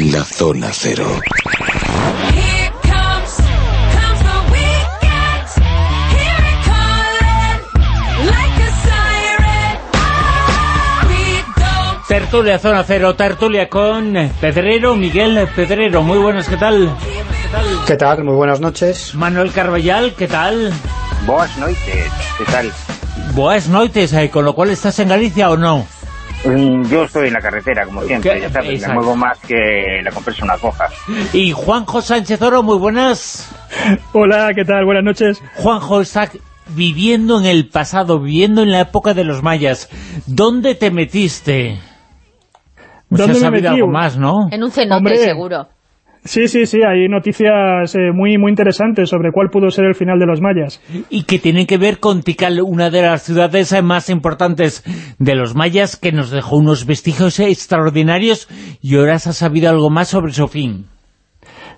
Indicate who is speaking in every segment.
Speaker 1: La Zona Cero.
Speaker 2: Here comes, comes the weekend. Hear it calling like a siren. We don't
Speaker 3: Tertulia Zona Cero, tertulia con Pedrero, Miguel Pedrero. Muy buenas, ¿qué tal?
Speaker 4: ¿Qué tal? Muy buenas noches.
Speaker 3: Manuel Carballal, ¿qué tal?
Speaker 5: Boas noites, ¿qué tal?
Speaker 3: Buenas noches, eh, con lo cual estás en Galicia o no?
Speaker 5: Mm, Yo estoy en la carretera, como siempre,
Speaker 3: ¿Qué?
Speaker 5: ya sabes, me muevo más que la compresa una coja.
Speaker 3: Y Juanjo Sánchez Oro, muy buenas.
Speaker 6: Hola, ¿qué tal? Buenas noches.
Speaker 3: Juanjo está viviendo en el pasado, viviendo en la época de los mayas. ¿Dónde te metiste? Pues
Speaker 6: ¿Dónde
Speaker 3: has
Speaker 6: me
Speaker 3: sabido
Speaker 6: metí?
Speaker 3: algo más, ¿no?
Speaker 7: En un cenote,
Speaker 6: Hombre.
Speaker 7: seguro.
Speaker 6: Sí, sí, sí, hay noticias eh, muy muy interesantes sobre cuál pudo ser el final de los mayas.
Speaker 3: y que tienen que ver con Tikal, una de las ciudades eh, más importantes de los mayas, que nos dejó unos vestigios extraordinarios y ahora se ha sabido algo más sobre su fin.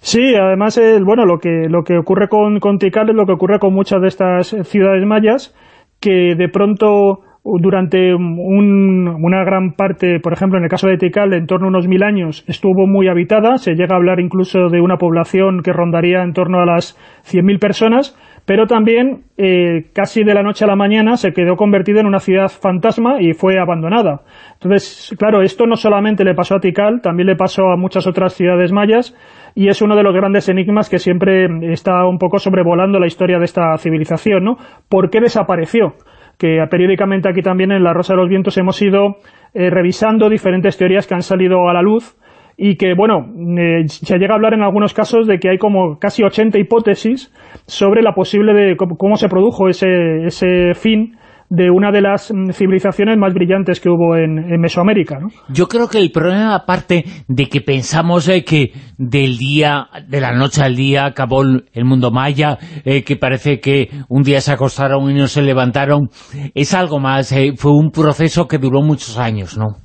Speaker 6: Sí, además, eh, bueno, lo que, lo que ocurre con, con Tikal es lo que ocurre con muchas de estas ciudades mayas, que de pronto durante un- una gran parte, por ejemplo, en el caso de Tikal, en torno a unos mil años, estuvo muy habitada, se llega a hablar incluso de una población que rondaría en torno a las 100.000 personas, pero también eh, casi de la noche a la mañana se quedó convertida en una ciudad fantasma y fue abandonada. Entonces, claro, esto no solamente le pasó a Tikal, también le pasó a muchas otras ciudades mayas y es uno de los grandes enigmas que siempre está un poco sobrevolando la historia de esta civilización, ¿no? ¿Por qué desapareció? Que periódicamente aquí también en La Rosa de los Vientos hemos ido eh, revisando diferentes teorías que han salido a la luz y que, bueno, eh, se llega a hablar en algunos casos de que hay como casi 80 hipótesis sobre la posible de cómo, cómo se produjo ese, ese fin de una de las mm, civilizaciones más brillantes que hubo en, en Mesoamérica, ¿no?
Speaker 3: Yo creo que el problema, aparte de que pensamos eh, que del día, de la noche al día acabó el el mundo maya, eh, que parece que un día se acostaron y no se levantaron, es algo más, eh, fue un proceso que duró muchos años, ¿no?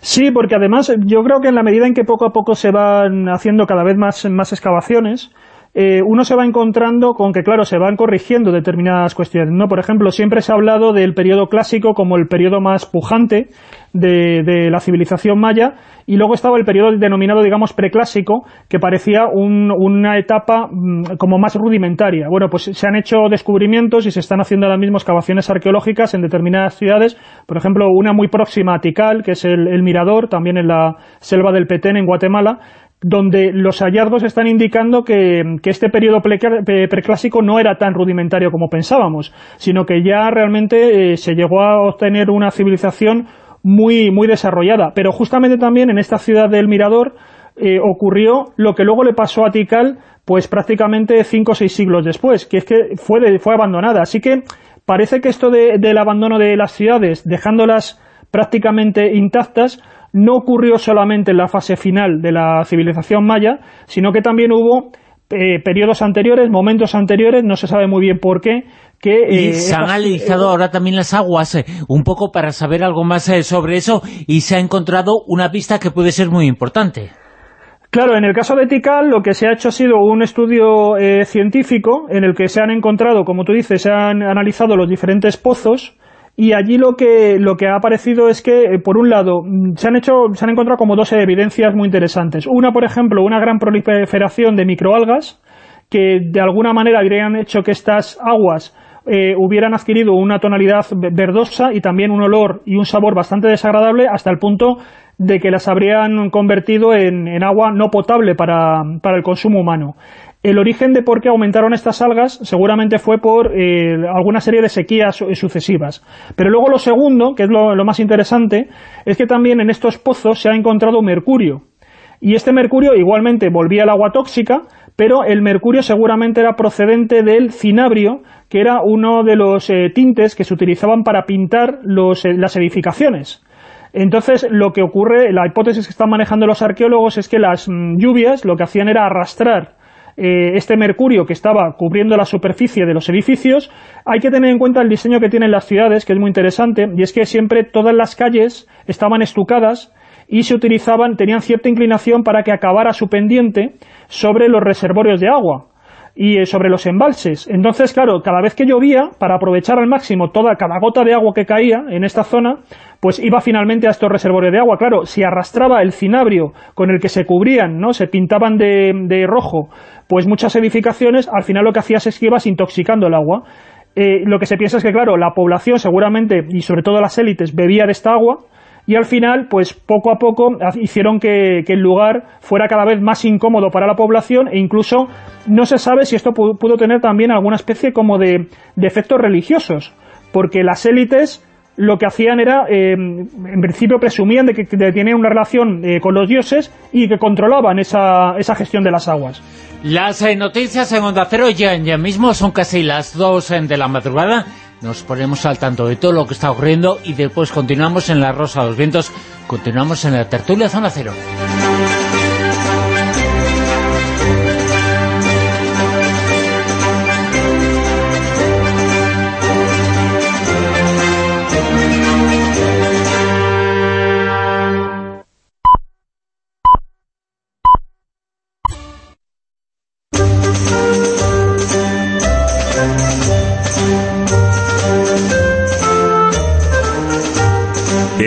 Speaker 6: Sí, porque además yo creo que en la medida en que poco a poco se van haciendo cada vez más, más excavaciones, eh, uno se va encontrando con que, claro, se van corrigiendo determinadas cuestiones, ¿no? Por ejemplo, siempre se ha hablado del periodo clásico como el periodo más pujante de, de la civilización maya, y luego estaba el periodo denominado, digamos, preclásico, que parecía un- una etapa mm, como más rudimentaria. Bueno, pues se han hecho descubrimientos y se están haciendo ahora mismo excavaciones arqueológicas en determinadas ciudades, por ejemplo, una muy próxima a Tikal, que es el, el Mirador, también en la selva del Petén, en Guatemala, donde los hallazgos están indicando que, este periodo preclásico no era tan rudimentario como pensábamos, sino que ya realmente eh, se llegó a obtener una civilización muy, muy desarrollada. Pero justamente también en esta ciudad del Mirador eh, ocurrió lo que luego le pasó a Tikal pues prácticamente cinco o seis siglos después, que es que fue, de- fue abandonada. Así que parece que esto de- del abandono de las ciudades, dejándolas prácticamente intactas, no ocurrió solamente en la fase final de la civilización maya, sino que también hubo eh, periodos anteriores, momentos anteriores, no se sabe muy bien por qué, que...
Speaker 3: Y
Speaker 6: eh,
Speaker 3: se han
Speaker 6: estas-
Speaker 3: analizado ahora también las aguas, eh, un poco para saber algo más eh, sobre eso, y se ha encontrado una pista que puede ser muy importante.
Speaker 6: Claro, en el caso de Tikal lo que se ha hecho ha sido un estudio eh, científico en el que se han encontrado, como tú dices, se han analizado los diferentes pozos y allí lo que, lo que ha aparecido es que, eh, por un lado, mm, se han, hecho, se han encontrado como dos evidencias muy interesantes. Una, por ejemplo, una gran proliferación de microalgas que de alguna manera habrían hecho que estas aguas eh, hubieran adquirido una tonalidad ve- verdosa y también un olor y un sabor bastante desagradable hasta el punto de que las habrían convertido en, en agua no potable para, para el consumo humano. El origen de por qué aumentaron estas algas seguramente fue por eh, alguna serie de sequías su- sucesivas. Pero luego lo segundo, que es lo, más interesante, es que también en estos pozos se ha encontrado mercurio. Y este mercurio igualmente volvía al agua tóxica, pero el mercurio seguramente era procedente del cinabrio, que era uno de los eh, tintes que se utilizaban para pintar eh, las edificaciones. Entonces, lo que ocurre, la hipótesis que están manejando los arqueólogos es que las mm, lluvias lo que hacían era arrastrar eh, este mercurio que estaba cubriendo la superficie de los edificios. Hay que tener en cuenta el diseño que tienen las ciudades, que es muy interesante, y es que siempre todas las calles estaban estucadas y se utilizaban, tenían cierta inclinación para que acabara su pendiente sobre los reservorios de agua. Y eh, sobre los embalses. Entonces, claro, cada vez que llovía, para aprovechar al máximo toda cada gota de agua que caía en esta zona, pues iba finalmente a estos reservorios de agua. Claro, si arrastraba el cinabrio con el que se cubrían, ¿no? se pintaban de, de rojo, pues muchas edificaciones, al final lo que hacías es que ibas intoxicando el agua. Eh, lo que se piensa es que, claro, la población seguramente, y sobre todo las élites, bebía de esta agua, y al final, pues poco a poco hicieron que, el lugar fuera cada vez más incómodo para la población e incluso no se sabe si esto pudo, tener también alguna especie como de, de, efectos religiosos, porque las élites lo que hacían era, eh, en principio presumían de que tenían una relación eh, con los dioses y que controlaban esa, esa gestión de las aguas.
Speaker 3: Las eh, noticias en Onda Cero ya, ya mismo son casi las 2 de la madrugada. Nos ponemos al tanto de todo lo que está ocurriendo y después continuamos en La Rosa de los Vientos, continuamos en la tertulia Zona Cero.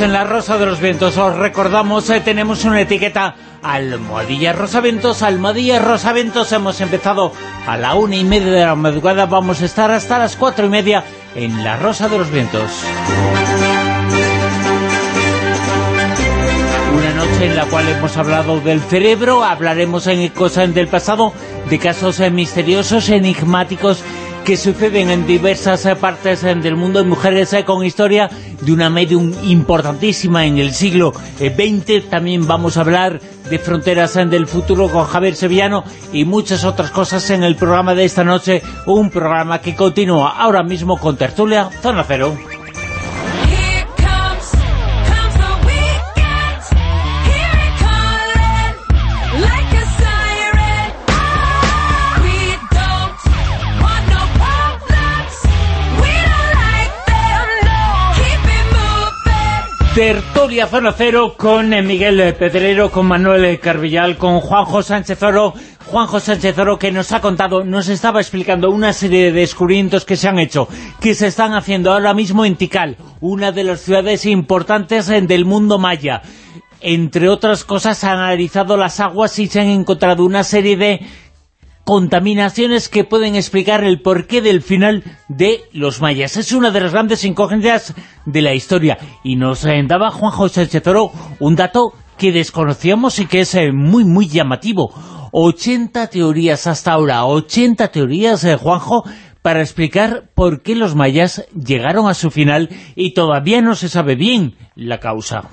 Speaker 3: En la Rosa de los Vientos. Os recordamos, eh, tenemos una etiqueta Almohadilla Rosaventos. Almohadilla Rosaventos. Hemos empezado a la una y media de la madrugada. Vamos a estar hasta las cuatro y media en la Rosa de los Vientos. Una noche en la cual hemos hablado del cerebro. Hablaremos en cosas del pasado, de casos eh, misteriosos, enigmáticos que suceden en diversas partes del mundo, mujeres con historia de una medium importantísima en el siglo XX. También vamos a hablar de fronteras del futuro con Javier Sevillano y muchas otras cosas en el programa de esta noche, un programa que continúa ahora mismo con Tertulia Zona Cero. Tertulia Zona Cero con Miguel Pedrero, con Manuel Carvillal, con Juanjo Sánchez Oro. Juanjo Sánchez Oro que nos ha contado, nos estaba explicando una serie de descubrimientos que se han hecho, que se están haciendo ahora mismo en Tikal, una de las ciudades importantes del mundo maya. Entre otras cosas, han analizado las aguas y se han encontrado una serie de contaminaciones que pueden explicar el porqué del final de los mayas. Es una de las grandes incógnitas de la historia. Y nos daba Juan José Chezoro un dato que desconocíamos y que es eh, muy, muy llamativo. 80 teorías hasta ahora, 80 teorías, eh, Juanjo, para explicar por qué los mayas llegaron a su final y todavía no se sabe bien la causa.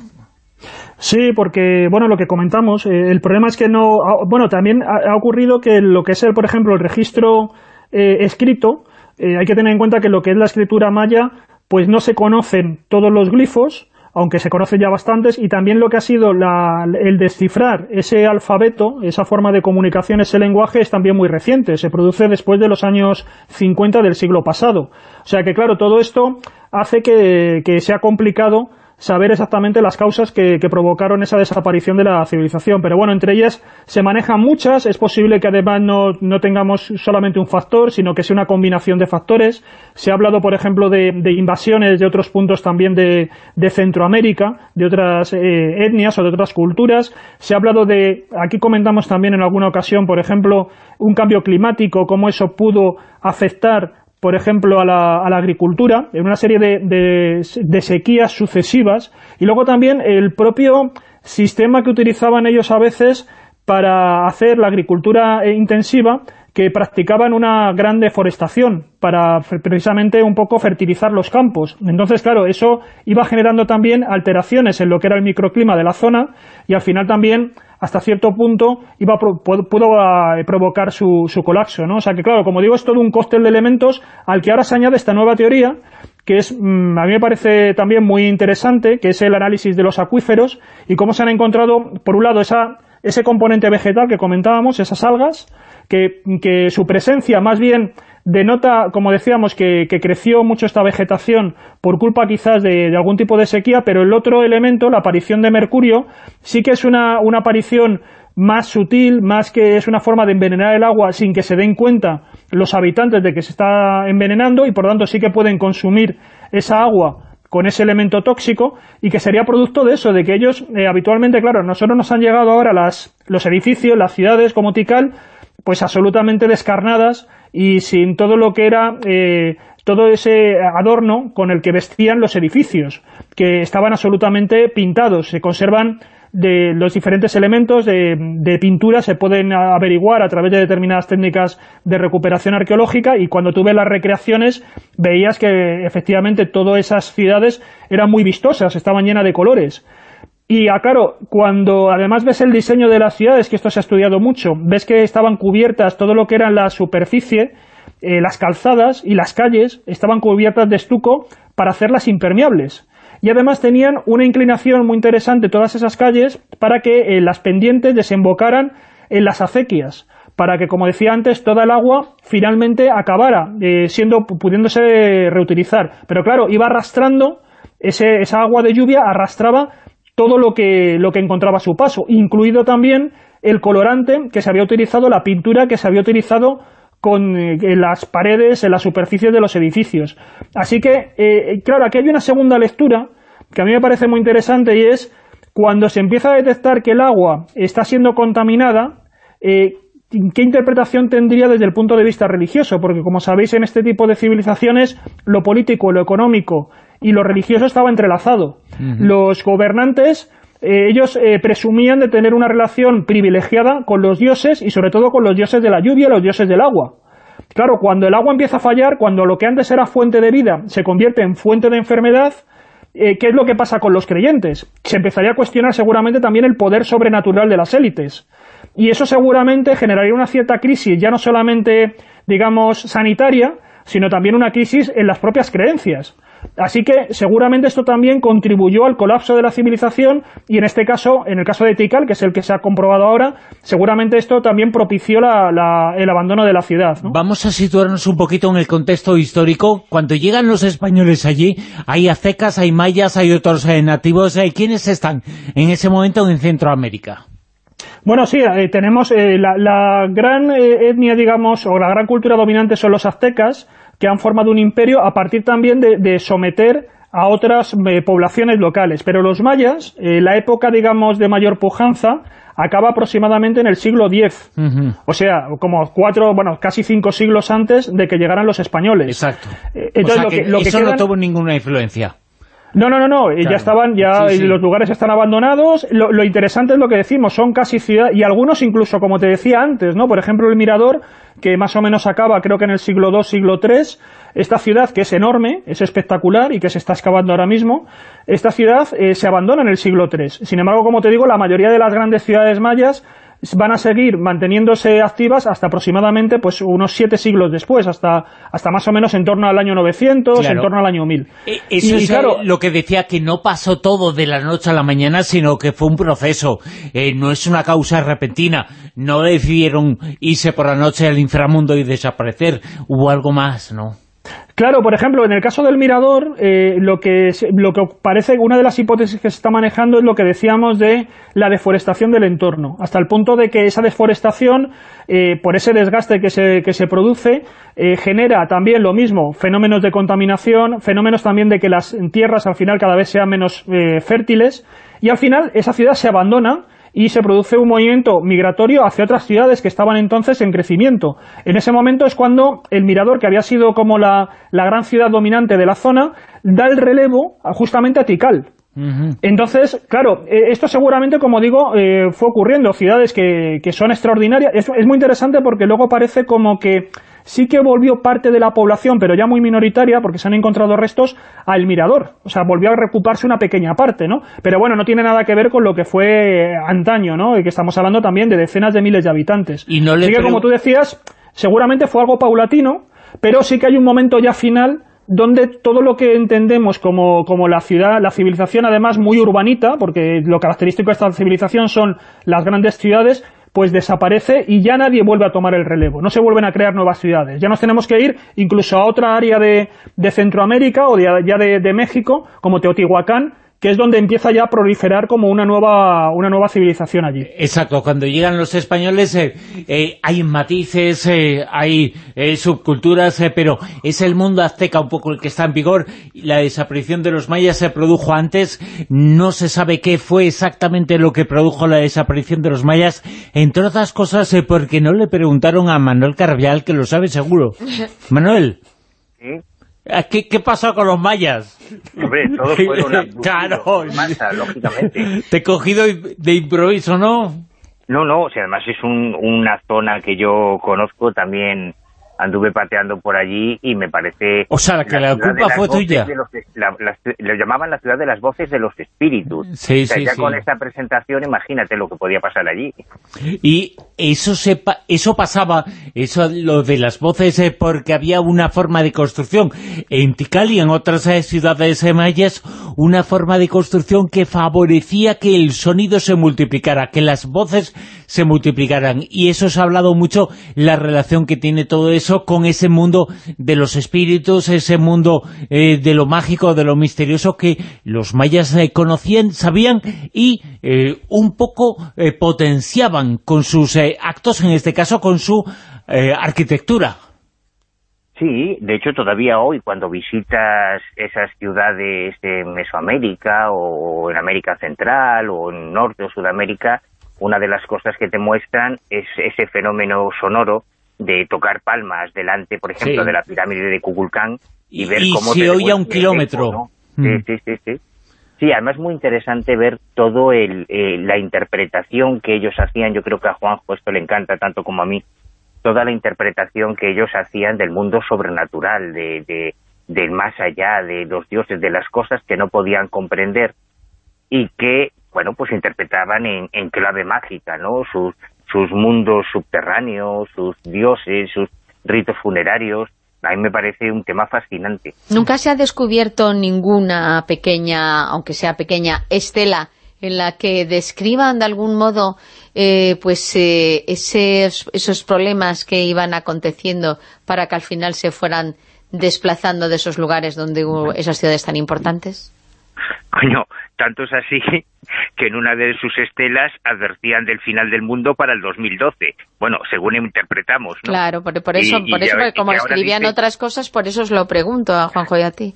Speaker 6: Sí, porque, bueno, lo que comentamos, eh, el problema es que no... Ah, bueno, también ha, ocurrido que lo que es, el, por ejemplo, el registro eh, escrito, eh, hay que tener en cuenta que lo que es la escritura maya, pues no se conocen todos los glifos, aunque se conocen ya bastantes, y también lo que ha sido la, el descifrar ese alfabeto, esa forma de comunicación, ese lenguaje, es también muy reciente, se produce después de los años 50 del siglo pasado. O sea que, claro, todo esto hace que sea complicado saber exactamente las causas que, que, provocaron esa desaparición de la civilización. Pero bueno, entre ellas se manejan muchas, es posible que además no, no tengamos solamente un factor, sino que sea una combinación de factores. Se ha hablado, por ejemplo, de, de invasiones de otros puntos también de, de Centroamérica, de otras eh, etnias o de otras culturas. Se ha hablado de, aquí comentamos también en alguna ocasión, por ejemplo, un cambio climático, cómo eso pudo afectar por ejemplo, a la, agricultura, en una serie de, de, de, sequías sucesivas, y luego también el propio sistema que utilizaban ellos a veces para hacer la agricultura intensiva, que practicaban una gran deforestación para precisamente un poco fertilizar los campos. Entonces, claro, eso iba generando también alteraciones en lo que era el microclima de la zona y al final también, hasta cierto punto, iba a pro- pu- pudo ah, provocar su, su colapso. ¿no? O sea que, claro, como digo, es todo un cóctel de elementos al que ahora se añade esta nueva teoría que es, mm, a mí me parece también muy interesante, que es el análisis de los acuíferos y cómo se han encontrado, por un lado, esa, ese componente vegetal que comentábamos, esas algas, que, que su presencia más bien denota, como decíamos, que, creció mucho esta vegetación por culpa quizás de, algún tipo de sequía, pero el otro elemento, la aparición de mercurio, sí que es una, aparición más sutil, más que es una forma de envenenar el agua sin que se den cuenta los habitantes de que se está envenenando y por tanto sí que pueden consumir esa agua con ese elemento tóxico y que sería producto de eso, de que ellos eh, habitualmente, claro, nosotros nos han llegado ahora las, los edificios, las ciudades como Tikal, pues absolutamente descarnadas y sin todo lo que era eh, todo ese adorno con el que vestían los edificios, que estaban absolutamente pintados, se conservan de los diferentes elementos de, de pintura se pueden averiguar a través de determinadas técnicas de recuperación arqueológica y cuando tú ves las recreaciones veías que efectivamente todas esas ciudades eran muy vistosas, estaban llenas de colores. Y ah, claro, cuando además ves el diseño de las ciudades, que esto se ha estudiado mucho, ves que estaban cubiertas todo lo que era la superficie, eh, las calzadas y las calles estaban cubiertas de estuco para hacerlas impermeables y además tenían una inclinación muy interesante todas esas calles para que eh, las pendientes desembocaran en las acequias, para que, como decía antes, toda el agua finalmente acabara eh, siendo pudiéndose reutilizar. Pero claro, iba arrastrando, ese, esa agua de lluvia arrastraba todo lo que, lo que encontraba a su paso, incluido también el colorante que se había utilizado, la pintura que se había utilizado con eh, las paredes, en las superficies de los edificios. Así que, eh, claro, aquí hay una segunda lectura que a mí me parece muy interesante y es cuando se empieza a detectar que el agua está siendo contaminada, eh, ¿qué interpretación tendría desde el punto de vista religioso? Porque como sabéis en este tipo de civilizaciones lo político, lo económico y lo religioso estaba entrelazado. Los gobernantes eh, ellos eh, presumían de tener una relación privilegiada con los dioses y sobre todo con los dioses de la lluvia y los dioses del agua. Claro, cuando el agua empieza a fallar, cuando lo que antes era fuente de vida se convierte en fuente de enfermedad, eh, ¿qué es lo que pasa con los creyentes? Se empezaría a cuestionar seguramente también el poder sobrenatural de las élites. Y eso seguramente generaría una cierta crisis, ya no solamente, digamos, sanitaria, sino también una crisis en las propias creencias. Así que seguramente esto también contribuyó al colapso de la civilización y en este caso, en el caso de Tikal, que es el que se ha comprobado ahora, seguramente esto también propició la- la- el abandono de la ciudad. ¿no?
Speaker 3: Vamos a situarnos un poquito en el contexto histórico. Cuando llegan los españoles allí, hay aztecas, hay mayas, hay otros eh, nativos. eh, ¿Quiénes están en ese momento en Centroamérica?
Speaker 6: Bueno, sí, eh, tenemos eh, la, la gran eh, etnia, digamos, o la gran cultura dominante son los aztecas, que han formado un imperio a partir también de, de someter a otras eh, poblaciones locales. Pero los mayas, eh, la época, digamos, de mayor pujanza, acaba aproximadamente en el siglo X. O sea, como cuatro, bueno, casi cinco siglos antes de que llegaran los españoles.
Speaker 3: Exacto.
Speaker 6: Eh,
Speaker 3: o
Speaker 6: entonces,
Speaker 3: sea
Speaker 6: lo
Speaker 3: que
Speaker 6: que- lo que
Speaker 3: eso no tuvo ninguna influencia.
Speaker 6: No, no, no, no, eh,
Speaker 3: Claro.
Speaker 6: ya estaban, ya
Speaker 3: Sí, sí.
Speaker 6: los lugares están abandonados. Lo, lo interesante es lo que decimos, son casi ciudades, y algunos incluso, como te decía antes, ¿no? Por ejemplo, el Mirador, que más o menos acaba, creo que en el siglo II, siglo III, esta ciudad que es enorme, es espectacular y que se está excavando ahora mismo, esta ciudad eh, se abandona en el siglo III. Sin embargo, como te digo, la mayoría de las grandes ciudades mayas van a seguir manteniéndose activas hasta aproximadamente pues unos siete siglos después, hasta, hasta más o menos en torno al año 900,
Speaker 3: Claro.
Speaker 6: en torno al año 1000.
Speaker 3: Eh, Eso
Speaker 6: Y,
Speaker 3: es
Speaker 6: claro,
Speaker 3: eh, lo que decía, que no pasó todo de la noche a la mañana, sino que fue un proceso. Eh, no es una causa repentina. No decidieron irse por la noche al inframundo y desaparecer. Hubo algo más, ¿no?
Speaker 6: Claro, por ejemplo, en el caso del mirador, eh, lo, que, lo que parece, una de las hipótesis que se está manejando es lo que decíamos de la deforestación del entorno, hasta el punto de que esa deforestación, eh, por ese desgaste que se, que se produce, eh, genera también lo mismo, fenómenos de contaminación, fenómenos también de que las tierras al final cada vez sean menos fértiles, y al final esa ciudad se abandona y se produce un movimiento migratorio hacia otras ciudades que estaban entonces en crecimiento. En ese momento es cuando el Mirador, que había sido como la, la gran ciudad dominante de la zona, da el relevo a- justamente a Tikal. Entonces, claro, eh, esto seguramente, como digo, eh, fue ocurriendo, ciudades que, que son extraordinarias. Es, es muy interesante porque luego parece como que sí que volvió parte de la población, pero ya muy minoritaria, porque se han encontrado restos, al mirador. O sea, volvió a recuparse una pequeña parte, ¿no? Pero bueno, no tiene nada que ver con lo que fue antaño, ¿no? Y que estamos hablando también de decenas de miles de habitantes.
Speaker 3: Y no le
Speaker 6: Así que, como tú decías, seguramente fue algo paulatino, pero sí que hay un momento ya final donde todo lo que entendemos como, como la ciudad, la civilización además muy urbanita, porque lo característico de esta civilización son las grandes ciudades, pues desaparece y ya nadie vuelve a tomar el relevo, no se vuelven a crear nuevas ciudades. Ya nos tenemos que ir incluso a otra área de, de Centroamérica o de, ya de, de México, como Teotihuacán, que es donde empieza ya a proliferar como una nueva, una nueva civilización allí.
Speaker 3: Exacto, cuando llegan los españoles eh, eh, hay matices, eh, hay eh, subculturas, eh, pero es el mundo azteca un poco el que está en vigor. La desaparición de los mayas se produjo antes, no se sabe qué fue exactamente lo que produjo la desaparición de los mayas, entre otras cosas eh, porque no le preguntaron a Manuel Carvial, que lo sabe seguro. Manuel,
Speaker 5: ¿Sí?
Speaker 3: ¿A ¿qué, qué pasó con los mayas?
Speaker 5: Hombre, todos fueron abducidos
Speaker 3: Claro.
Speaker 5: masa, lógicamente.
Speaker 3: Te he cogido de improviso, ¿no?
Speaker 5: No, no, o sea, además es un- una zona que yo conozco, también anduve pateando por allí y me parece...
Speaker 3: O sea, que la culpa fue tuya.
Speaker 5: de los- la- las- lo llamaban la ciudad de las voces de los espíritus.
Speaker 3: Sí,
Speaker 5: o sea,
Speaker 3: sí,
Speaker 5: ya
Speaker 3: sí.
Speaker 5: con esta presentación, imagínate lo que podía pasar allí.
Speaker 3: Y eso se pa- eso pasaba, eso lo de las voces, eh, porque había una forma de construcción en Tikal y en otras eh, ciudades eh, mayas, una forma de construcción que favorecía que el sonido se multiplicara, que las voces se multiplicaran. Y eso se ha hablado mucho, la relación que tiene todo con ese mundo de los espíritus, ese mundo eh, de lo mágico, de lo misterioso que los mayas eh, conocían, sabían y eh, un poco eh, potenciaban con sus actos, en este caso con su arquitectura.
Speaker 5: Sí, de hecho todavía hoy cuando visitas esas ciudades de Mesoamérica o en América Central o en Norte o Sudamérica, una de las cosas que te muestran es ese fenómeno sonoro de tocar palmas delante, por ejemplo,
Speaker 3: Sí.
Speaker 5: de la pirámide de Kukulcán y,
Speaker 3: Y-
Speaker 5: ver cómo
Speaker 3: se
Speaker 5: te
Speaker 3: oye a un kilómetro.
Speaker 5: eco, ¿no?
Speaker 3: Mm.
Speaker 5: Sí, sí, sí, sí. Sí, además es muy interesante ver todo el, eh, la interpretación que ellos hacían. Yo creo que a Juanjo esto le encanta tanto como a mí. Toda la interpretación que ellos hacían del mundo sobrenatural, de, de, del más allá, de los dioses, de las cosas que no podían comprender y que, bueno, pues interpretaban en, en clave mágica, ¿no? Sus, sus mundos subterráneos, sus dioses, sus ritos funerarios. A mí me parece un tema fascinante.
Speaker 7: Nunca se ha descubierto ninguna pequeña, aunque sea pequeña, estela en la que describan de algún modo eh, pues eh, esos, esos problemas que iban aconteciendo para que al final se fueran desplazando de esos lugares donde hubo esas ciudades tan importantes.
Speaker 5: Coño, tanto es así que en una de sus estelas advertían del final del mundo para el 2012. Bueno, según interpretamos, ¿no?
Speaker 7: Claro, por, por eso,
Speaker 5: Y- y
Speaker 7: por eso
Speaker 5: ya
Speaker 7: como escribían
Speaker 5: dicen-
Speaker 7: otras cosas, por eso os lo pregunto a Juanjo y a ti.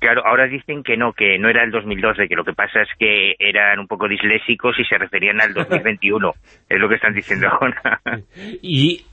Speaker 5: Claro, ahora dicen que no, que no era el 2012, que lo que pasa es que eran un poco disléxicos y se referían al 2021. es lo que están diciendo ahora.
Speaker 3: Y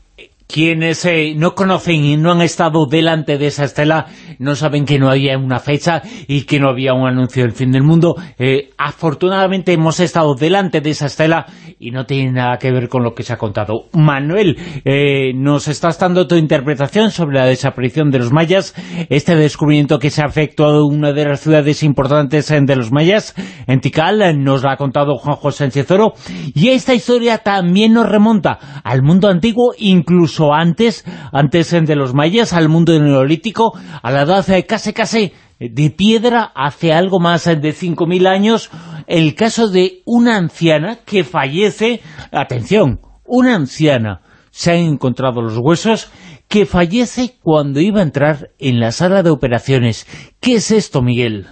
Speaker 3: quienes eh, no conocen y no han estado delante de esa estela no saben que no había una fecha y que no había un anuncio del fin del mundo. Eh, afortunadamente hemos estado delante de esa estela y no tiene nada que ver con lo que se ha contado. Manuel, eh, nos estás dando tu interpretación sobre la desaparición de los mayas, este descubrimiento que se ha efectuado en una de las ciudades importantes eh, de los mayas, en Tikal, eh, nos la ha contado Juan José Sánchez Oro, y esta historia también nos remonta al mundo antiguo, incluso antes, antes eh, de los mayas, al mundo neolítico, a la edad eh, casi casi de piedra hace algo más eh, de 5.000 años, el caso de una anciana que fallece, atención, una anciana, se han encontrado los huesos, que fallece cuando iba a entrar en la sala de operaciones. ¿Qué es esto, Miguel?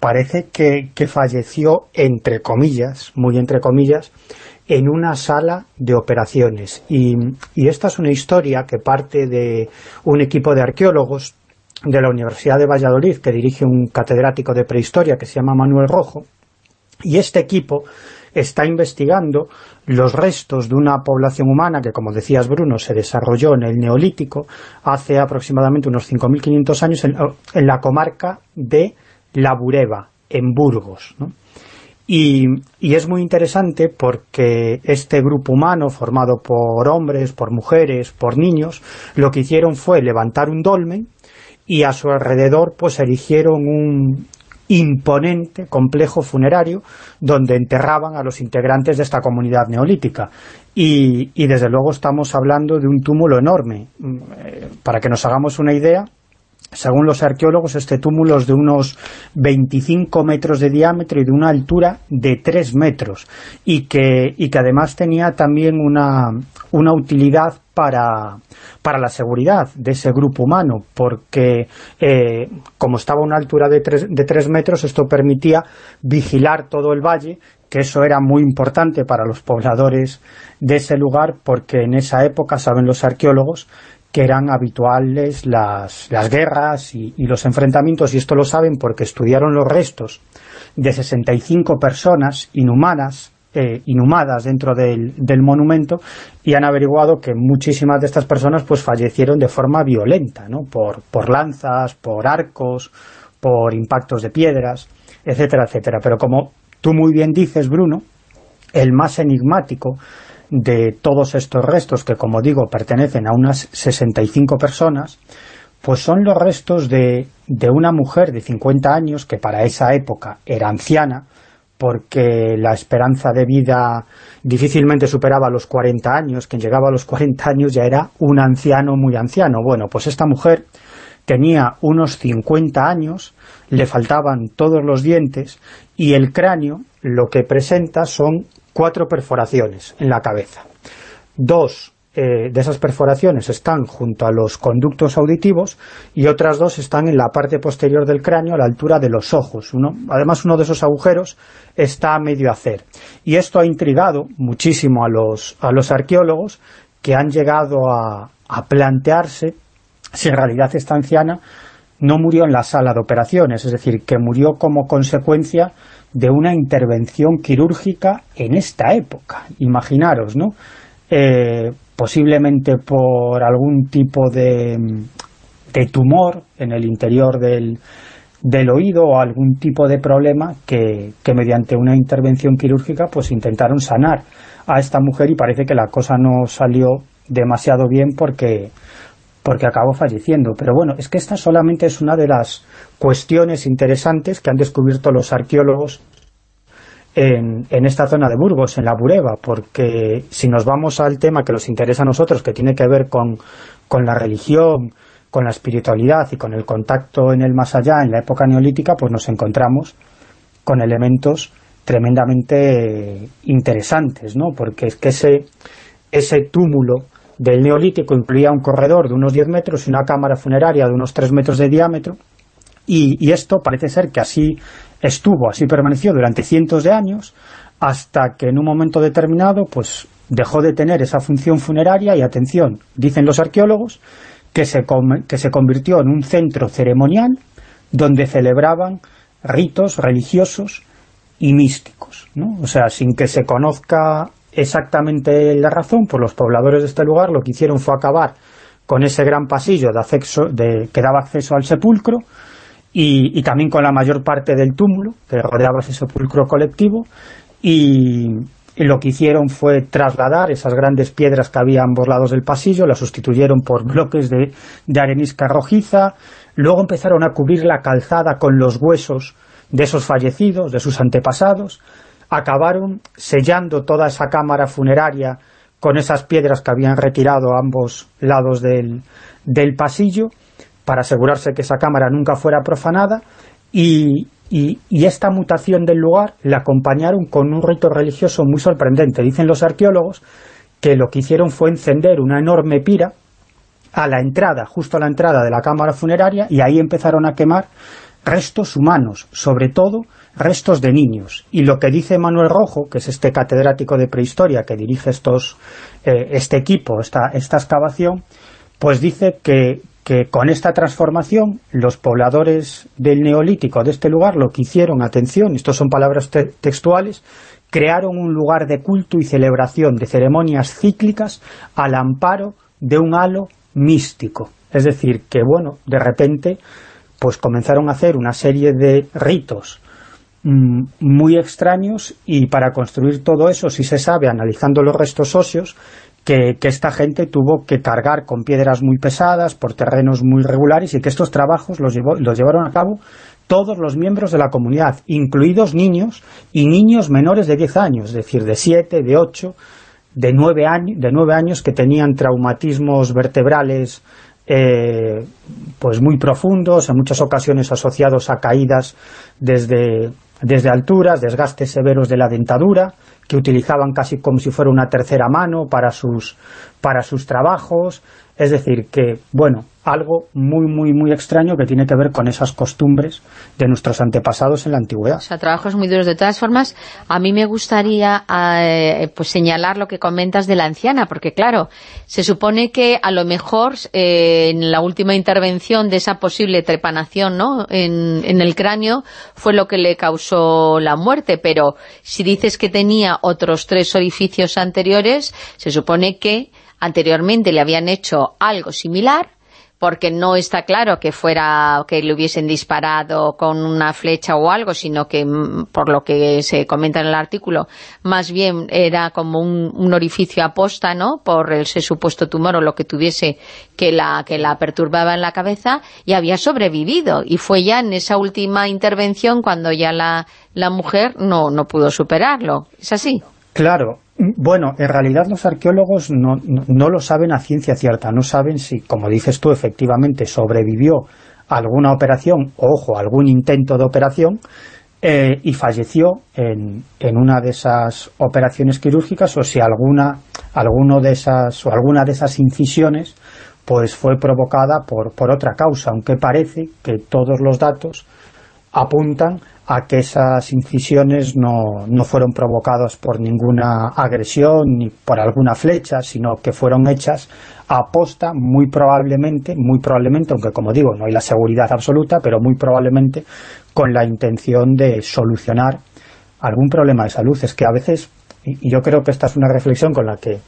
Speaker 4: Parece que, que falleció, entre comillas, muy entre comillas, en una sala de operaciones. Y, esta es una historia que parte de un equipo de arqueólogos de la Universidad de Valladolid, que dirige un catedrático de prehistoria que se llama Manuel Rojo, y este equipo está investigando los restos de una población humana que, como decías Bruno, se desarrolló en el Neolítico hace aproximadamente unos 5.500 años en, la comarca de La Bureba, en Burgos. Y, es muy interesante porque este grupo humano, formado por hombres, por mujeres, por niños, lo que hicieron fue levantar un dolmen y a su alrededor pues erigieron un imponente complejo funerario donde enterraban a los integrantes de esta comunidad neolítica. Y, y desde luego estamos hablando de un túmulo enorme. Para que nos hagamos una idea, según los arqueólogos, este túmulo es de unos 25 metros de diámetro y de una altura de 3 metros, y que, y que además tenía también una, una utilidad para, para la seguridad de ese grupo humano, porque eh, como estaba a una altura de 3, de 3 metros, esto permitía vigilar todo el valle, que eso era muy importante para los pobladores de ese lugar, porque en esa época, saben los arqueólogos, que eran habituales las, las guerras y, los enfrentamientos, y esto lo saben porque estudiaron los restos de 65 personas inhumanas, eh, inhumadas dentro del, del, monumento, y han averiguado que muchísimas de estas personas pues fallecieron de forma violenta, ¿no? por, por lanzas, por arcos, por impactos de piedras, etcétera, etcétera. Pero como tú muy bien dices, Bruno, el más enigmático de todos estos restos, que como digo, pertenecen a unas 65 personas, pues son los restos de, de, una mujer de 50 años, que para esa época era anciana, porque la esperanza de vida difícilmente superaba los 40 años, quien llegaba a los 40 años ya era un anciano muy anciano. Bueno, pues esta mujer tenía unos 50 años, le faltaban todos los dientes, y el cráneo lo que presenta son cuatro perforaciones en la cabeza. Dos eh, de esas perforaciones están junto a los conductos auditivos y otras dos están en la parte posterior del cráneo a la altura de los ojos. Además, uno de esos agujeros está a medio hacer. Y esto ha intrigado muchísimo a los, a los arqueólogos que han llegado a, a plantearse si en realidad esta anciana no murió en la sala de operaciones, es decir, que murió como consecuencia de una intervención quirúrgica en esta época. Imaginaros, ¿no? Eh, posiblemente por algún tipo de, de, tumor en el interior del, del oído o algún tipo de problema que, que, mediante una intervención quirúrgica pues intentaron sanar a esta mujer y parece que la cosa no salió demasiado bien porque porque acabó falleciendo. Pero bueno, es que esta solamente es una de las cuestiones interesantes que han descubierto los arqueólogos en, en, esta zona de Burgos, en la Bureba, porque si nos vamos al tema que nos interesa a nosotros, que tiene que ver con, con la religión, con la espiritualidad y con el contacto en el más allá, en la época neolítica, pues nos encontramos con elementos tremendamente interesantes, ¿no? Porque es que ese, ese túmulo del Neolítico incluía un corredor de unos 10 metros y una cámara funeraria de unos 3 metros de diámetro, y, y, esto parece ser que así estuvo, así permaneció durante cientos de años, hasta que en un momento determinado pues dejó de tener esa función funeraria y, atención, dicen los arqueólogos, que se, que se convirtió en un centro ceremonial donde celebraban ritos religiosos y místicos, ¿no? O sea, sin que se conozca exactamente la razón, pues los pobladores de este lugar lo que hicieron fue acabar con ese gran pasillo de acceso, de, que daba acceso al sepulcro y, también con la mayor parte del túmulo que rodeaba ese sepulcro colectivo y, y, lo que hicieron fue trasladar esas grandes piedras que había a ambos lados del pasillo, las sustituyeron por bloques de, de arenisca rojiza, luego empezaron a cubrir la calzada con los huesos de esos fallecidos, de sus antepasados, acabaron sellando toda esa cámara funeraria con esas piedras que habían retirado a ambos lados del, del pasillo para asegurarse que esa cámara nunca fuera profanada y, y, y, esta mutación del lugar la acompañaron con un rito religioso muy sorprendente. Dicen los arqueólogos que lo que hicieron fue encender una enorme pira a la entrada, justo a la entrada de la cámara funeraria y ahí empezaron a quemar restos humanos, sobre todo restos de niños. Y lo que dice Manuel Rojo, que es este catedrático de prehistoria que dirige estos, eh, este equipo, esta, esta excavación, pues dice que, que con esta transformación los pobladores del Neolítico de este lugar lo que hicieron, atención, estos son palabras te textuales, crearon un lugar de culto y celebración de ceremonias cíclicas al amparo de un halo místico. Es decir, que bueno, de repente pues comenzaron a hacer una serie de ritos mm, muy extraños y para construir todo eso, si se sabe, analizando los restos óseos, que, que esta gente tuvo que cargar con piedras muy pesadas por terrenos muy regulares y que estos trabajos los, llevó- los llevaron a cabo todos los miembros de la comunidad, incluidos niños y niños menores de 10 años, es decir, de 7, de 8, de 9 años, de 9 años que tenían traumatismos vertebrales eh, pues muy profundos, en muchas ocasiones asociados a caídas desde, desde alturas, desgastes severos de la dentadura, que utilizaban casi como si fuera una tercera mano para sus, para sus trabajos, es decir, que, bueno, algo muy, muy, muy extraño que tiene que ver con esas costumbres de nuestros antepasados en la antigüedad.
Speaker 7: O sea, trabajos muy duros. De todas formas, a mí me gustaría eh, pues señalar lo que comentas de la anciana, porque claro, se supone que a lo mejor eh, en la última intervención de esa posible trepanación ¿no? en, en el cráneo fue lo que le causó la muerte, pero si dices que tenía otros tres orificios anteriores, se supone que anteriormente le habían hecho algo similar, porque no está claro que fuera que le hubiesen disparado con una flecha o algo, sino que mm, por lo que se comenta en el artículo, más bien era como un, orificio aposta, ¿no? Por ese supuesto tumor o lo que tuviese que la que la perturbaba en la cabeza y había sobrevivido y fue ya en esa última intervención cuando ya la, la mujer no no pudo superarlo. ¿Es así?
Speaker 4: Claro, bueno, en realidad los arqueólogos no, no, lo saben a ciencia cierta, no saben si, como dices tú, efectivamente sobrevivió alguna operación, ojo, algún intento de operación, eh, y falleció en, en una de esas operaciones quirúrgicas, o si alguna, alguno de esas, o alguna de esas incisiones pues fue provocada por, por otra causa, aunque parece que todos los datos apuntan a que esas incisiones no, no fueron provocadas por ninguna agresión ni por alguna flecha, sino que fueron hechas a posta, muy probablemente, muy probablemente, aunque como digo, no hay la seguridad absoluta, pero muy probablemente con la intención de solucionar algún problema de salud. Es que a veces, y yo creo que esta es una reflexión con la que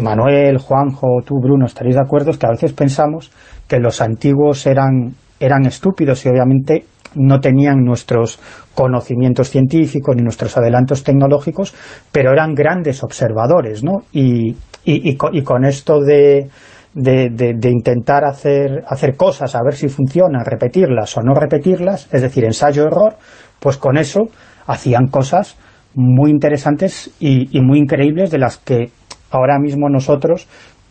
Speaker 4: Manuel, Juanjo, tú, Bruno, estaréis de acuerdo, es que a veces pensamos que los antiguos eran, eran estúpidos y obviamente no tenían nuestros conocimientos científicos ni nuestros adelantos tecnológicos, pero eran grandes observadores, ¿no? Y, con, esto de, de, intentar hacer, hacer cosas, a ver si funcionan, repetirlas o no repetirlas, es decir, ensayo-error, pues con eso hacían cosas muy interesantes y muy increíbles de las que ahora mismo nosotros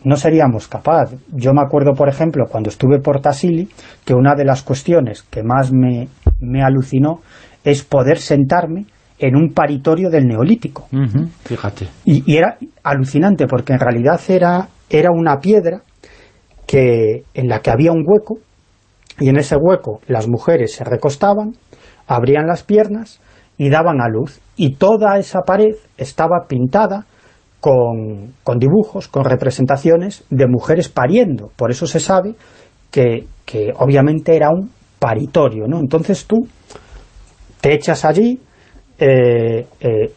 Speaker 4: no seríamos capaces. Yo me acuerdo, por ejemplo, cuando estuve por Tassili, que una de las cuestiones que más me, me alucinó es poder sentarme en un paritorio del Neolítico.
Speaker 3: Uh -huh, fíjate.
Speaker 4: Y, y, era alucinante, porque en realidad era, era una piedra que en la que había un hueco, y en ese hueco las mujeres se recostaban, abrían las piernas y daban a luz. Y toda esa pared estaba pintada con, dibujos, con representaciones de mujeres pariendo. Por eso se sabe que, que, obviamente era un paritorio, ¿no? Entonces tú te echas allí, eh, eh,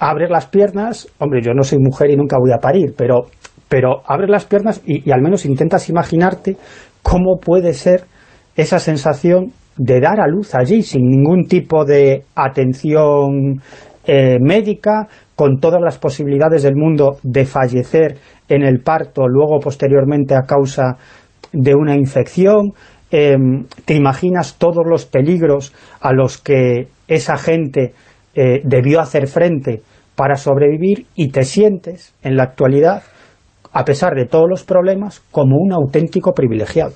Speaker 4: abres las piernas, hombre, yo no soy mujer y nunca voy a parir, pero, pero abres las piernas y al menos intentas imaginarte cómo puede ser esa sensación de dar a luz allí sin ningún tipo de atención eh, médica, con todas las posibilidades del mundo de fallecer en el parto, luego posteriormente a causa de una infección, eh, te imaginas todos los peligros a los que esa gente eh, debió hacer frente para sobrevivir y te sientes en la actualidad, a pesar de todos los problemas, como un auténtico privilegiado.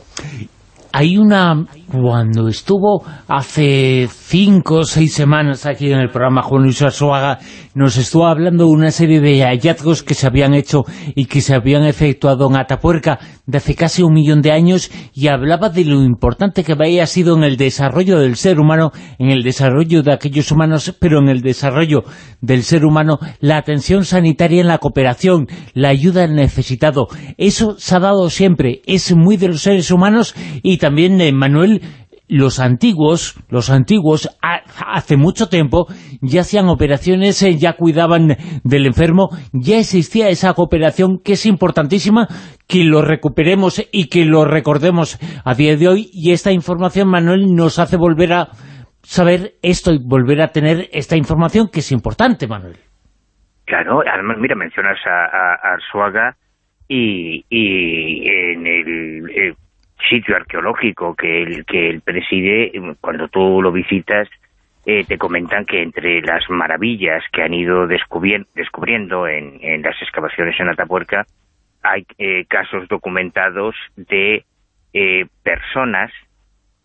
Speaker 3: Hay una... Cuando estuvo hace cinco o seis semanas aquí en el programa Juan Luis Arzuaga, nos estuvo hablando de una serie de hallazgos que se habían hecho y que se habían efectuado en Atapuerca de hace casi un millón de años y hablaba de lo importante que había sido en el desarrollo del ser humano, en el desarrollo de aquellos humanos, pero en el desarrollo del ser humano, la atención sanitaria en la cooperación, la ayuda al necesitado. Eso se ha dado siempre, es muy de los seres humanos y también, eh, Manuel, los antiguos, los antiguos ha- hace mucho tiempo ya hacían operaciones, eh, ya cuidaban del enfermo, ya existía esa cooperación que es importantísima que lo recuperemos y que lo recordemos a día de hoy y esta información, Manuel, nos hace volver a saber esto y volver a tener esta información que es importante, Manuel.
Speaker 5: Claro, además, mira, mencionas a, a- y, y en el, eh, sitio arqueológico que él, que preside, cuando tú lo visitas, eh, te comentan que entre las maravillas que han ido descubriendo en, en las excavaciones en Atapuerca, hay eh, casos documentados de eh, personas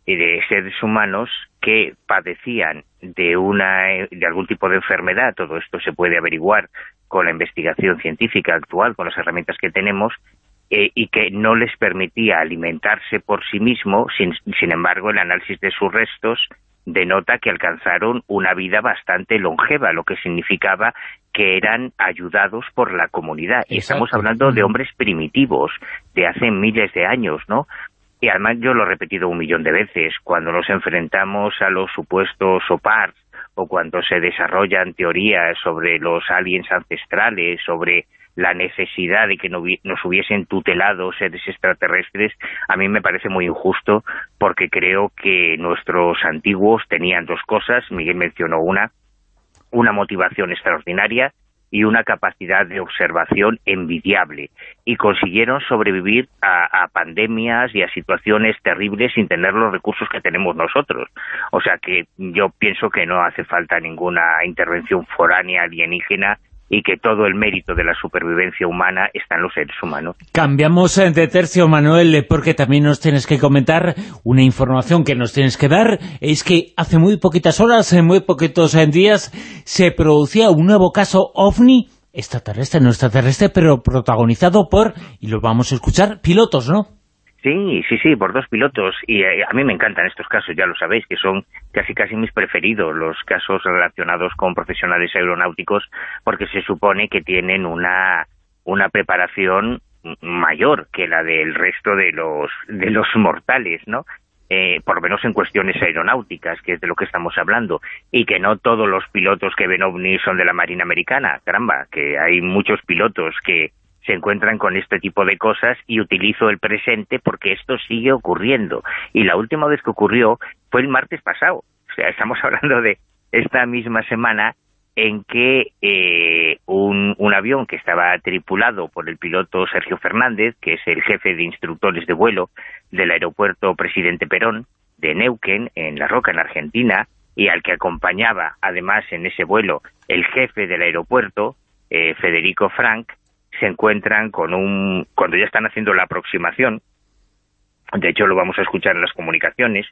Speaker 5: y de seres humanos que padecían de una de algún tipo de enfermedad, todo esto se puede averiguar con la investigación científica actual, con las herramientas que tenemos, eh, y que no les permitía alimentarse por sí mismo, sin, sin embargo el análisis de sus restos denota que alcanzaron una vida bastante longeva, lo que significaba que eran ayudados por la comunidad. Y estamos hablando de hombres primitivos, de hace miles de años, ¿no? Y además yo lo he repetido un millón de veces, cuando nos enfrentamos a los supuestos OPARs o cuando se desarrollan teorías sobre los aliens ancestrales, sobre la necesidad de que nos hubiesen tutelado seres extraterrestres, a mí me parece muy injusto porque creo que nuestros antiguos tenían dos cosas, Miguel mencionó una, una motivación extraordinaria y una capacidad de observación envidiable y consiguieron sobrevivir a, a pandemias y a situaciones terribles sin tener los recursos que tenemos nosotros. O sea que yo pienso que no hace falta ninguna intervención foránea alienígena y que todo el mérito de la supervivencia humana está en los seres humanos.
Speaker 3: Cambiamos eh, de tercio, Manuel, porque también nos tienes que comentar una información que nos tienes que dar. Es que hace muy poquitas horas, en muy poquitos eh, días, se producía un nuevo caso OVNI, extraterrestre, no extraterrestre, pero protagonizado por, y lo vamos a escuchar, pilotos, ¿no?
Speaker 5: Sí, sí, sí, por dos pilotos. Y eh, a mí me encantan estos casos, ya lo sabéis, que son casi casi mis preferidos, los casos relacionados con profesionales aeronáuticos, porque se supone que tienen una, una preparación mayor que la del resto de los, de los mortales, ¿no? Eh, por lo menos en cuestiones aeronáuticas, que es de lo que estamos hablando, y que no todos los pilotos que ven ovnis son de la Marina Americana, caramba, que hay muchos pilotos que se encuentran con este tipo de cosas y utilizo el presente porque esto sigue ocurriendo. Y la última vez que ocurrió fue el martes pasado. O sea, estamos hablando de esta misma semana en que eh, un, un avión que estaba tripulado por el piloto Sergio Fernández, que es el jefe de instructores de vuelo del aeropuerto Presidente Perón de Neuquén, en La Roca, en Argentina, y al que acompañaba además en ese vuelo el jefe del aeropuerto, eh, Federico Frank, se encuentran con un... cuando ya están haciendo la aproximación, de hecho lo vamos a escuchar en las comunicaciones,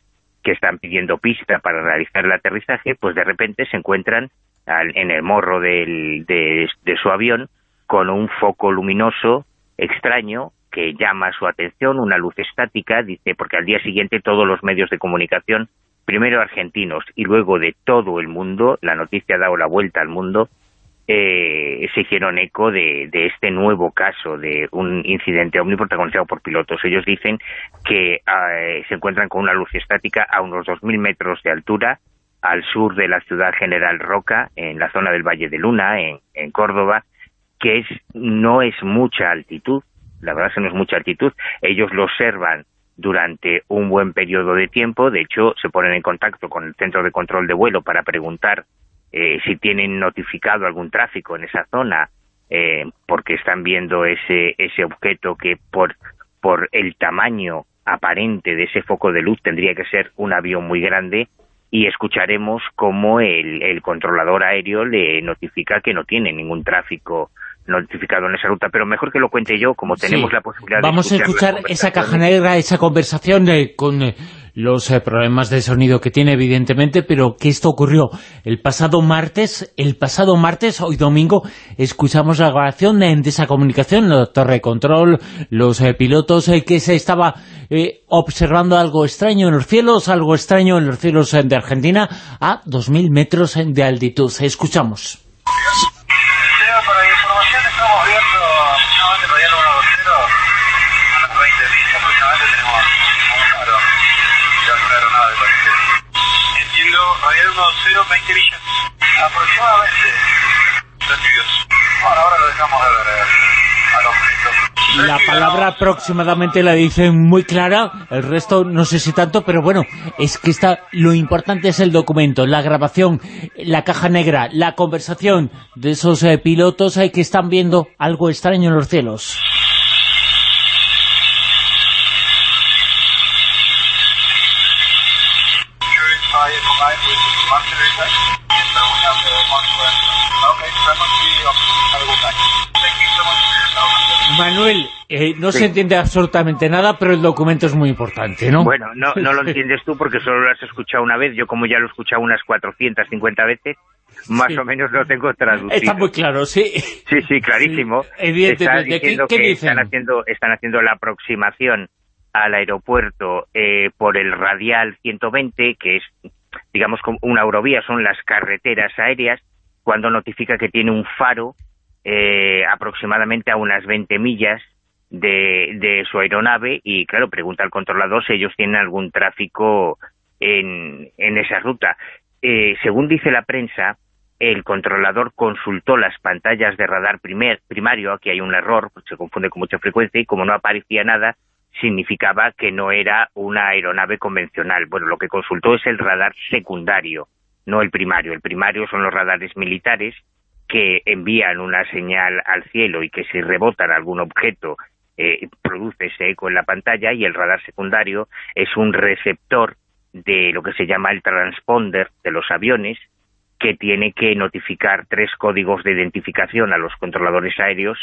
Speaker 5: que están pidiendo pista para realizar el aterrizaje, pues de repente se encuentran al- en el morro del- de, de su avión con un foco luminoso extraño que llama su atención, una luz estática, dice, porque al día siguiente todos los medios de comunicación, primero argentinos y luego de todo el mundo, la noticia ha dado la vuelta al mundo, eh, se hicieron eco de, de este nuevo caso de un incidente ovni protagonizado por pilotos. Ellos dicen que eh, se encuentran con una luz estática a unos 2.000 metros de altura al sur de la ciudad General Roca, en la zona del Valle de Luna, en, en Córdoba, que es no es mucha altitud, la verdad es que no es mucha altitud. Ellos lo observan durante un buen periodo de tiempo, de hecho se ponen en contacto con el centro de control de vuelo para preguntar eh, si tienen notificado algún tráfico en esa zona, eh, porque están viendo ese, ese objeto que por, por el tamaño aparente de ese foco de luz tendría que ser un avión muy grande y escucharemos cómo el, el controlador aéreo le notifica que no tiene ningún tráfico notificado en esa ruta, pero mejor que lo cuente yo, como tenemos
Speaker 3: Sí.
Speaker 5: la posibilidad
Speaker 3: Vamos
Speaker 5: de
Speaker 3: a escuchar esa caja negra, esa conversación eh, con eh, los eh, problemas de sonido que tiene, evidentemente, pero que esto ocurrió el pasado martes, el pasado martes, hoy domingo, escuchamos la grabación de esa comunicación, la torre de control, los eh, pilotos, eh, que se estaba eh, observando algo extraño en los cielos, algo extraño en los cielos de Argentina, a 2.000 metros de altitud. Escuchamos.
Speaker 8: Llega para información, estamos viendo aproximadamente Radial 120, a las 20 millas aproximadamente tenemos un faro de alguna aeronave por sido 20 millas. Aproximadamente. Recibidos. Bueno, ahora lo dejamos de ver eh, al objeto.
Speaker 3: La palabra aproximadamente la dicen muy clara, el resto no sé si tanto, pero bueno, es que está, lo importante es el documento, la grabación, la caja negra, la conversación de esos eh, pilotos eh, que están viendo algo extraño en los cielos. Manuel, eh, no se entiende absolutamente nada, pero el documento es muy importante, ¿no?
Speaker 5: Bueno, no, no lo entiendes tú porque solo lo has escuchado una vez. Yo como ya lo he escuchado unas 450 veces, más
Speaker 3: Sí.
Speaker 5: o menos lo tengo traducido.
Speaker 3: Está muy claro, sí.
Speaker 5: Sí, sí, clarísimo.
Speaker 3: Sí, evidentemente.
Speaker 5: Está diciendo
Speaker 3: ¿Qué- qué
Speaker 5: que
Speaker 3: dicen?
Speaker 5: Están haciendo, están haciendo la aproximación al aeropuerto eh, por el radial 120, que es, digamos, como una eurovía, son las carreteras aéreas, cuando notifica que tiene un faro eh, aproximadamente a unas 20 millas de, de su aeronave y, claro, pregunta al controlador si ellos tienen algún tráfico en, en esa ruta. Eh, según dice la prensa, el controlador consultó las pantallas de radar primer, primario, aquí hay un error, se confunde con mucha frecuencia, y como no aparecía nada, significaba que no era una aeronave convencional. Bueno, lo que consultó es el radar secundario, no el primario. El primario son los radares militares que envían una señal al cielo y que si rebotan algún objeto eh, produce ese eco en la pantalla y el radar secundario es un receptor de lo que se llama el transponder de los aviones que tiene que notificar tres códigos de identificación a los controladores aéreos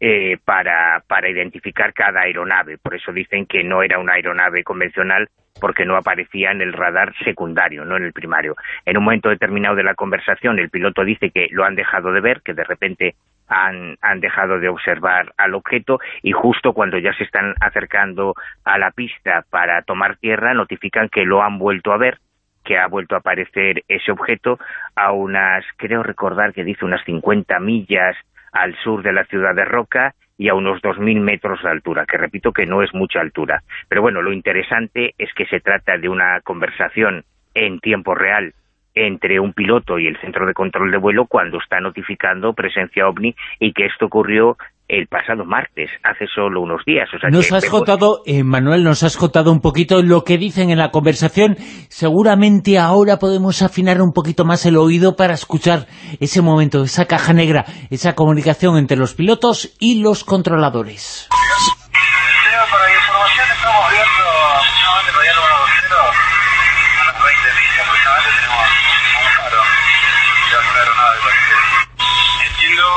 Speaker 5: eh, para, para identificar cada aeronave. Por eso dicen que no era una aeronave convencional porque no aparecía en el radar secundario, no en el primario. En un momento determinado de la conversación, el piloto dice que lo han dejado de ver, que de repente han, han dejado de observar al objeto y justo cuando ya se están acercando a la pista para tomar tierra, notifican que lo han vuelto a ver que ha vuelto a aparecer ese objeto a unas, creo recordar que dice unas 50 millas al sur de la ciudad de Roca y a unos 2.000 metros de altura, que repito que no es mucha altura. Pero bueno, lo interesante es que se trata de una conversación en tiempo real entre un piloto y el centro de control de vuelo cuando está notificando presencia ovni y que esto ocurrió el pasado martes, hace solo unos días. O sea
Speaker 3: Nos
Speaker 5: que
Speaker 3: has
Speaker 5: vemos-
Speaker 3: contado, eh, Manuel, nos has contado un poquito lo que dicen en la conversación. Seguramente ahora podemos afinar un poquito más el oído para escuchar ese momento, esa caja negra, esa comunicación entre los pilotos y los controladores.
Speaker 8: Señor, para información estamos viendo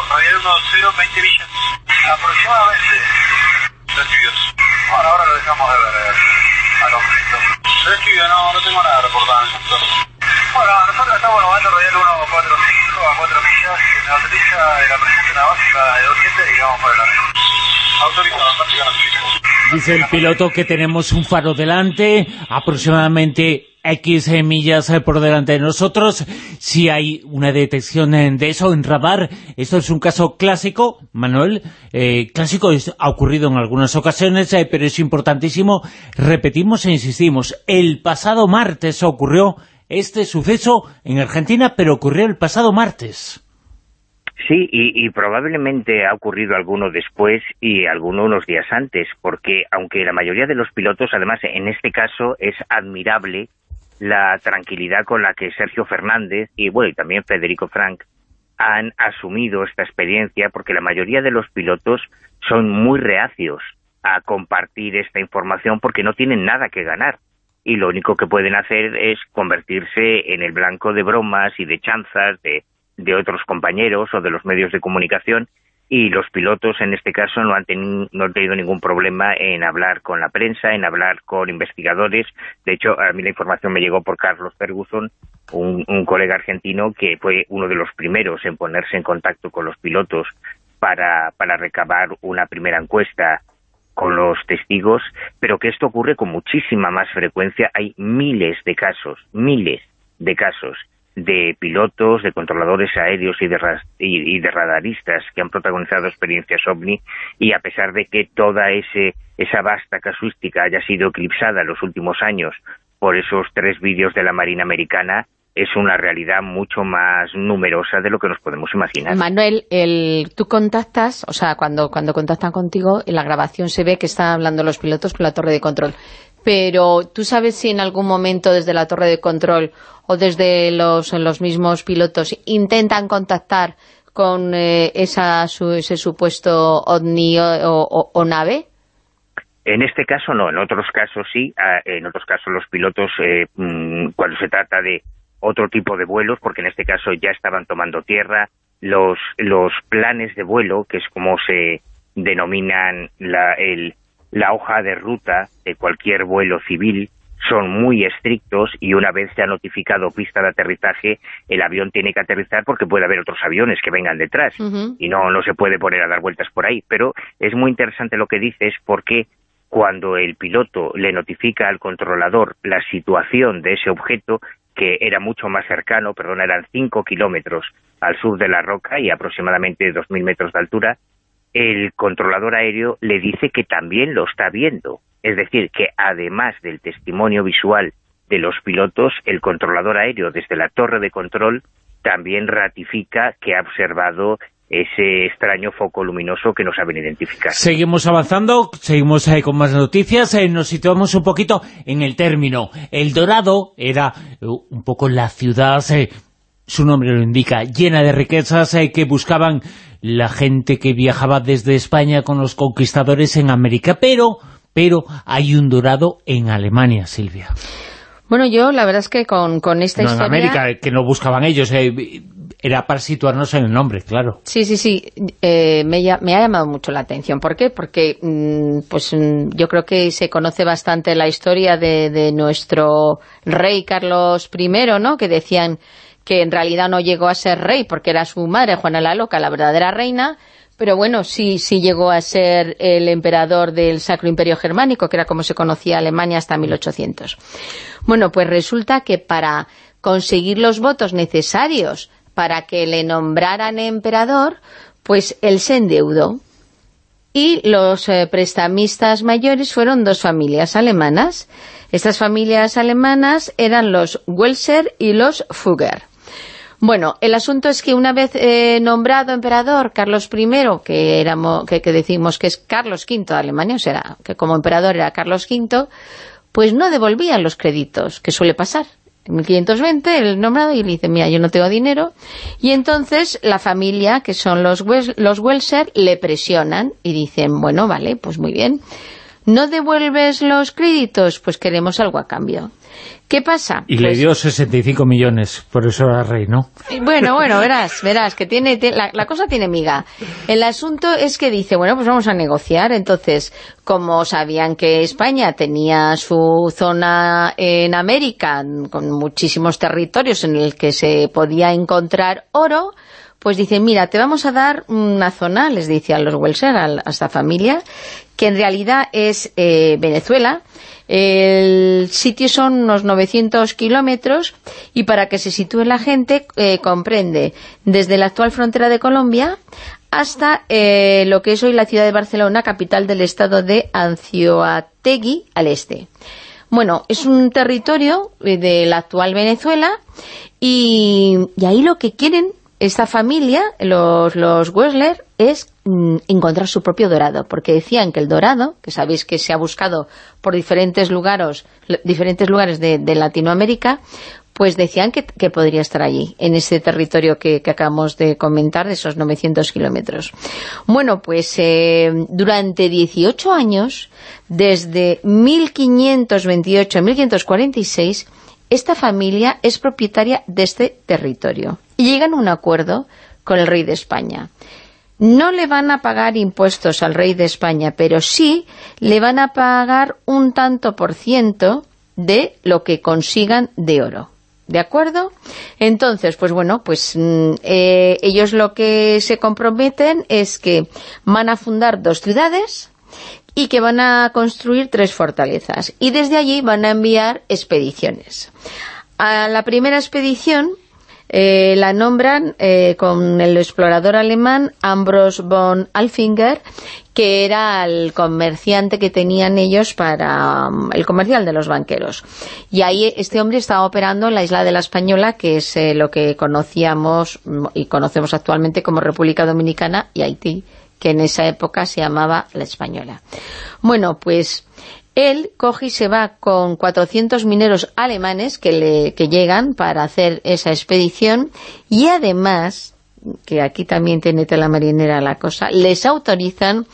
Speaker 8: Entiendo, radial 120, 20 millas aproximadamente recibidos. Bueno, ahora lo dejamos de ver eh, al objeto. Recibido, no, no tengo nada reportado en ese entorno. Bueno, nosotros estamos en el momento radial 145 a 4 millas, autoriza la presencia de una básica de 200 y vamos por el área. Autorizado, básica notificación.
Speaker 3: Dice el piloto que tenemos un faro delante, aproximadamente X millas eh, por delante de nosotros. Si hay una detección de eso en radar, esto es un caso clásico, Manuel, eh, clásico, ha ocurrido en algunas ocasiones, eh, pero es importantísimo. Repetimos e insistimos, el pasado martes ocurrió este suceso en Argentina, pero ocurrió el pasado martes.
Speaker 5: Sí, y probablemente ha ocurrido alguno después y alguno unos días antes, porque aunque la mayoría de los pilotos, además en este caso es admirable la tranquilidad con la que Sergio Fernández y bueno y también Federico Frank han asumido esta experiencia, porque la mayoría de los pilotos son muy reacios a compartir esta información porque no tienen nada que ganar. Y lo único que pueden hacer es convertirse en el blanco de bromas y de chanzas de, de otros compañeros o de los medios de comunicación y los pilotos en este caso no han, teni- no han tenido ningún problema en hablar con la prensa, en hablar con investigadores. De hecho, a mí la información me llegó por Carlos Ferguson, un, colega argentino que fue uno de los primeros en ponerse en contacto con los pilotos para recabar una primera encuesta con los testigos, pero que esto ocurre con muchísima más frecuencia. Hay miles de casos, miles de casos de pilotos, de controladores aéreos y de, y de radaristas que han protagonizado experiencias OVNI y a pesar de que toda ese, esa vasta casuística haya sido eclipsada en los últimos años por esos tres vídeos de la Marina Americana, es una realidad mucho más numerosa de lo que nos podemos imaginar.
Speaker 7: Manuel, el, tú contactas, o sea, cuando, cuando contactan contigo, en la grabación se ve que están hablando los pilotos con la torre de control. Pero, ¿tú sabes si en algún momento desde la torre de control o desde los, los mismos pilotos intentan contactar con eh, esa, su- ese supuesto ovni o, nave?
Speaker 5: En este caso no, en otros casos sí, ah, en otros casos los pilotos, eh, mm, cuando se trata de otro tipo de vuelos, porque en este caso ya estaban tomando tierra, los, los planes de vuelo, que es como se denominan la, el- la hoja de ruta de cualquier vuelo civil, son muy estrictos y una vez se ha notificado pista de aterrizaje, el avión tiene que aterrizar porque puede haber otros aviones que vengan detrás y no, no se puede poner a dar vueltas por ahí. Pero es muy interesante lo que dices porque cuando el piloto le notifica al controlador la situación de ese objeto, que era mucho más cercano, perdón, eran 5 kilómetros al sur de la roca y aproximadamente 2.000 metros de altura, el controlador aéreo le dice que también lo está viendo. Es decir, que además del testimonio visual de los pilotos, el controlador aéreo desde la torre de control también ratifica que ha observado ese extraño foco luminoso que no saben identificar.
Speaker 3: Seguimos avanzando, seguimos eh, con más noticias, eh, nos situamos un poquito en el término. El Dorado era eh, un poco la ciudad, eh, su nombre lo indica, llena de riquezas que buscaban la gente que viajaba desde España con los conquistadores en América, pero, pero hay un Dorado en Alemania, Silvia.
Speaker 7: Bueno, yo la verdad es que con, con esta
Speaker 3: No en
Speaker 7: historia...
Speaker 3: América, eh, que no buscaban ellos, eh, era para situarnos en el nombre, claro.
Speaker 7: Sí, sí, sí. Eh, me, me ha llamado mucho la atención. ¿Por qué? Porque mm, pues mm, yo creo que se conoce bastante la historia de, de nuestro rey Carlos I, ¿no? Que decían que en realidad no llegó a ser rey porque era su madre, Juana la Loca, la verdadera reina, pero bueno, sí, sí llegó a ser el emperador del Sacro Imperio Germánico, que era como se conocía Alemania hasta 1800. Bueno, pues resulta que para conseguir los votos necesarios para que le nombraran emperador, pues él se endeudó. Y los eh, prestamistas mayores fueron dos familias alemanas. Estas familias alemanas eran los Welser y los Fugger. Bueno, el asunto es que una vez eh, nombrado emperador Carlos I, que, que, que decimos que es Carlos V de Alemania, o sea, que como emperador era Carlos V, pues no devolvían los créditos, que suele pasar. En 1520 el nombrado y le dice, mira, yo no tengo dinero. Y entonces la familia, que son los, los Welser, le presionan y dicen, bueno, vale, pues muy bien. ¿No devuelves los créditos? Pues queremos algo a cambio. ¿Qué pasa?
Speaker 3: Y le
Speaker 7: Pues-
Speaker 3: dio 65 millones, por eso era rey, ¿no?
Speaker 7: bueno, bueno, verás, verás, que tiene, la, la cosa tiene miga. El asunto es que dice, bueno, pues vamos a negociar. Entonces, como sabían que España tenía su zona en América, con muchísimos territorios en el que se podía encontrar oro, pues dicen, mira, te vamos a dar una zona, les dice a los Welser, a, esta familia, que en realidad es eh, Venezuela, el sitio son unos 900 kilómetros y para que se sitúe la gente eh, comprende desde la actual frontera de Colombia hasta eh, lo que es hoy la ciudad de Barcelona, capital del estado de Anzoátegui, al este. Bueno, es un territorio de la actual Venezuela y, y ahí lo que quieren esta familia, los, los Wessler, es mm, encontrar su propio dorado, porque decían que el dorado, que sabéis que se ha buscado por diferentes lugares, diferentes lugares de, Latinoamérica, pues decían que, podría estar allí, en ese territorio que, que acabamos de comentar, de esos 900 kilómetros. Bueno, pues eh, durante 18 años, desde 1528 a 1546, esta familia es propietaria de este territorio. Y llegan a un acuerdo con el rey de España. No le van a pagar impuestos al rey de España, pero sí le van a pagar un tanto por ciento de lo que consigan de oro. ¿De acuerdo? Entonces, pues bueno, pues mm, eh, ellos lo que se comprometen es que van a fundar dos ciudades y que van a construir tres fortalezas. Y desde allí van a enviar expediciones. A la primera expedición eh, la nombran eh, con el explorador alemán Ambros von Alfinger, que era el comerciante que tenían ellos para um, el comercial de los banqueros. Y ahí este hombre estaba operando en la isla de la Española, que es eh, lo que conocíamos mm, y conocemos actualmente como República Dominicana y Haití, que en esa época se llamaba la Española. Bueno, pues él coge y se va con 400 mineros alemanes que, le, que llegan para hacer esa expedición y además, que aquí también tiene tela marinera la cosa, les autorizan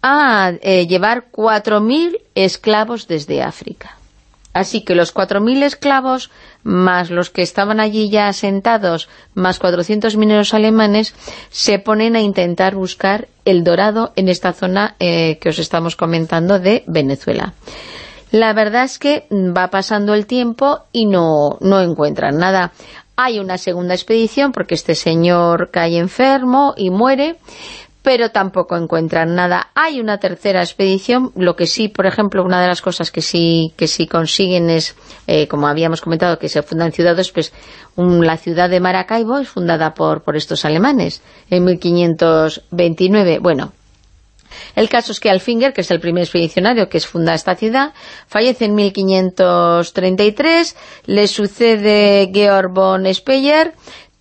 Speaker 7: a eh, llevar 4.000 esclavos desde África. Así que los 4.000 esclavos, más los que estaban allí ya asentados, más 400 mineros alemanes, se ponen a intentar buscar el dorado en esta zona eh, que os estamos comentando de Venezuela. La verdad es que va pasando el tiempo y no, no encuentran nada. Hay una segunda expedición porque este señor cae enfermo y muere, pero tampoco encuentran nada. Hay una tercera expedición, lo que sí, por ejemplo, una de las cosas que sí que sí consiguen es, eh, como habíamos comentado, que se fundan ciudades, pues la ciudad de Maracaibo es fundada por, por estos alemanes en 1529. Bueno, el caso es que Alfinger, que es el primer expedicionario que es funda esta ciudad, fallece en 1533, le sucede Georg von Speyer,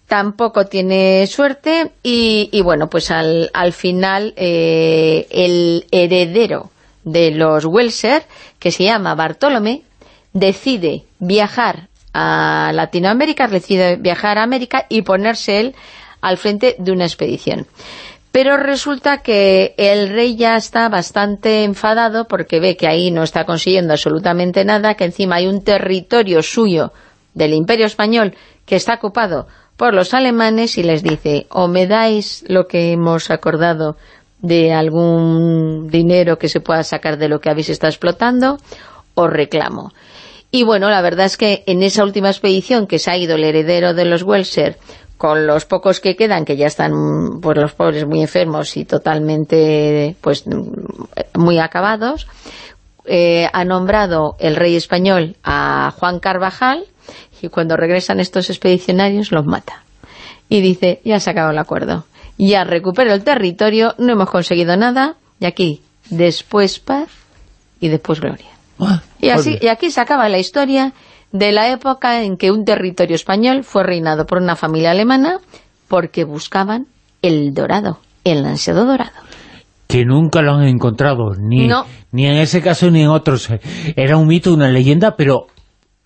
Speaker 7: tampoco tiene suerte y, bueno, pues al, al final eh, el heredero de los Welser, que se llama Bartolomé, decide viajar a Latinoamérica, decide viajar a América y ponerse él al frente de una expedición. Pero resulta que el rey ya está bastante enfadado porque ve que ahí no está consiguiendo absolutamente nada, que encima hay un territorio suyo del Imperio Español que está ocupado por los alemanes y les dice, o me dais lo que hemos acordado de algún dinero que se pueda sacar de lo que habéis estado explotando, os reclamo. Y bueno, la verdad es que en esa última expedición que se ha ido el heredero de los Welser, con los pocos que quedan, que ya están pues los pobres muy enfermos y totalmente pues muy acabados, eh, ha nombrado el rey español a Juan Carvajal y cuando regresan estos expedicionarios los mata. Y dice, ya se ha acabado el acuerdo. Ya recupero el territorio, no hemos conseguido nada, y aquí después paz y después gloria.
Speaker 3: Ah,
Speaker 7: Y, así, y aquí se acaba la historia de la época en que un territorio español fue reinado por una familia alemana porque buscaban el dorado, el ansiado dorado.
Speaker 3: que nunca lo han encontrado, ni,
Speaker 7: No.
Speaker 3: ni en ese caso ni en otros. Era un mito, una leyenda, pero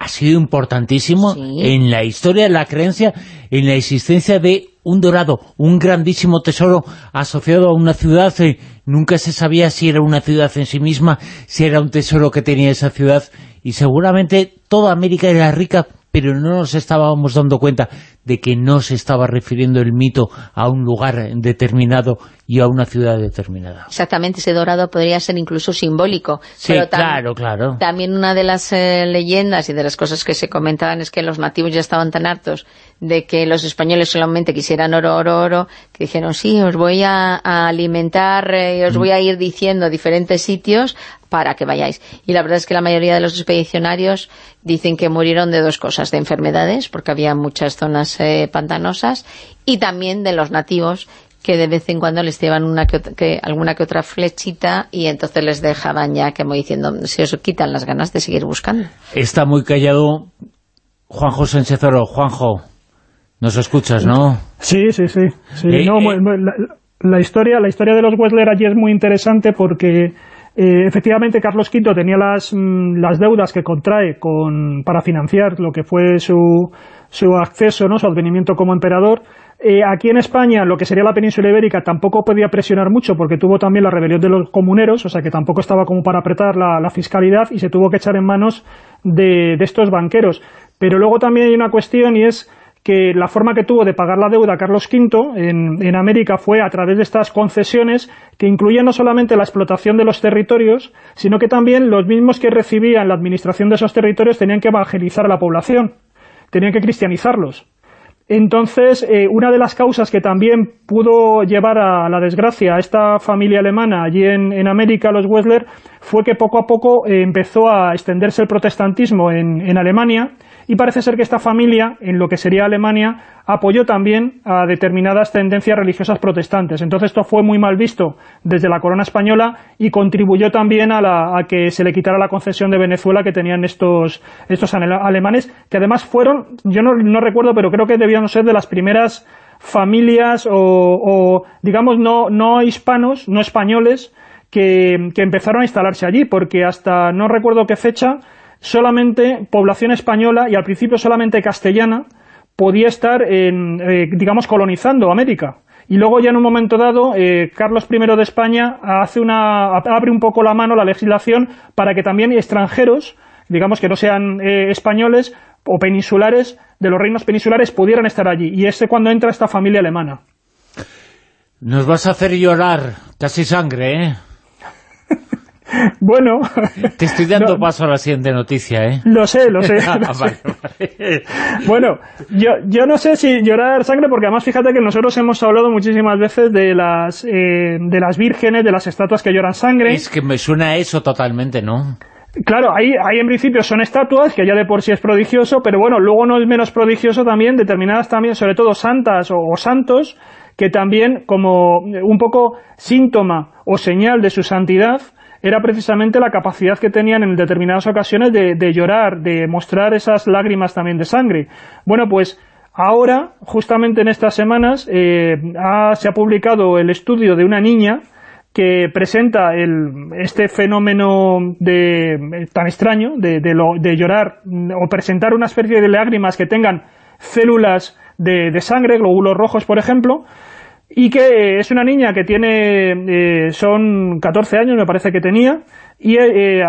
Speaker 3: ha sido importantísimo
Speaker 7: Sí.
Speaker 3: en la historia, en la creencia, en la existencia de un dorado, un grandísimo tesoro asociado a una ciudad. eh, nunca se sabía si era una ciudad en sí misma, si era un tesoro que tenía esa ciudad, y seguramente toda América era rica, pero no nos estábamos dando cuenta de que no se estaba refiriendo el mito a un lugar determinado y a una ciudad determinada.
Speaker 7: Exactamente, ese dorado podría ser incluso simbólico.
Speaker 3: Sí,
Speaker 7: pero
Speaker 3: claro, claro.
Speaker 7: También una de las eh, leyendas y de las cosas que se comentaban es que los nativos ya estaban tan hartos de que los españoles solamente quisieran oro, oro, oro, que dijeron, sí, os voy a, a alimentar eh, y os voy a ir diciendo diferentes sitios para que vayáis. Y la verdad es que la mayoría de los expedicionarios dicen que murieron de dos cosas, de enfermedades, porque había muchas zonas eh, pantanosas, y también de los nativos que de vez en cuando les llevan una que, ot- que- alguna que otra flechita y entonces les dejaban ya como diciendo, se os quitan las ganas de seguir buscando.
Speaker 3: Está muy callado Juanjo Sánchez Oro. Juanjo, nos escuchas, ¿no?
Speaker 6: Sí, sí, sí. sí.
Speaker 3: Eh,
Speaker 6: No,
Speaker 3: eh.
Speaker 6: la, la historia, la historia de los Wessler allí es muy interesante porque eh, efectivamente Carlos V tenía las, mm, las deudas que contrae con, para financiar lo que fue su, su acceso, ¿no? su advenimiento como emperador. Eh, aquí en España, lo que sería la península ibérica, tampoco podía presionar mucho porque tuvo también la rebelión de los comuneros, o sea que tampoco estaba como para apretar la, la fiscalidad y se tuvo que echar en manos de, de estos banqueros. Pero luego también hay una cuestión y es que la forma que tuvo de pagar la deuda Carlos V en, en América fue a través de estas concesiones que incluían no solamente la explotación de los territorios, sino que también los mismos que recibían la administración de esos territorios tenían que evangelizar a la población, tenían que cristianizarlos. Entonces, eh, una de las causas que también pudo llevar a la desgracia a esta familia alemana allí en, América, los Wessler, fue que poco a poco eh, empezó a extenderse el protestantismo en Alemania y parece ser que esta familia, en lo que sería Alemania, apoyó también a determinadas tendencias religiosas protestantes. Entonces esto fue muy mal visto desde la corona española y contribuyó también a, la- a que se le quitara la concesión de Venezuela que tenían estos, estos ale- alemanes, que además fueron, yo no, no recuerdo, pero creo que debían ser de las primeras familias o, o, digamos, no, no hispanos, no españoles, que, que empezaron a instalarse allí, porque hasta no recuerdo qué fecha, solamente población española y al principio solamente castellana podía estar, en, eh, digamos, colonizando América. Y luego ya en un momento dado, eh, Carlos I de España hace una, abre un poco la mano la legislación para que también extranjeros, digamos que no sean eh, españoles o peninsulares, de los reinos peninsulares, pudieran estar allí. Y es cuando entra esta familia alemana.
Speaker 3: Nos vas a hacer llorar, casi sangre, ¿eh?
Speaker 6: Bueno,
Speaker 3: Te estoy dando
Speaker 6: No.
Speaker 3: paso a la siguiente noticia, ¿eh?
Speaker 6: lo sé, lo sé.
Speaker 3: Ah,
Speaker 6: lo sé.
Speaker 3: vale, vale.
Speaker 6: Bueno, yo, yo no sé si llorar sangre, porque además fíjate que nosotros hemos hablado muchísimas veces de las, eh, de las vírgenes, de las estatuas que lloran sangre.
Speaker 3: Es que me suena a eso totalmente, ¿no?
Speaker 6: Claro, ahí, ahí en principio son estatuas, que ya de por sí es prodigioso, pero bueno, luego no es menos prodigioso también, determinadas también, sobre todo santas o, o santos, que también como un poco síntoma o señal de su santidad, era precisamente la capacidad que tenían en determinadas ocasiones de, llorar, de mostrar esas lágrimas también de sangre. Bueno, pues ahora, justamente en estas semanas, eh, se ha publicado el estudio de una niña que presenta el, este fenómeno de, eh, tan extraño de, de lo- de llorar o presentar una especie de lágrimas que tengan células de, de sangre, glóbulos rojos, por ejemplo, y que es una niña que tiene, eh, son 14 años me parece que tenía, y eh, eh,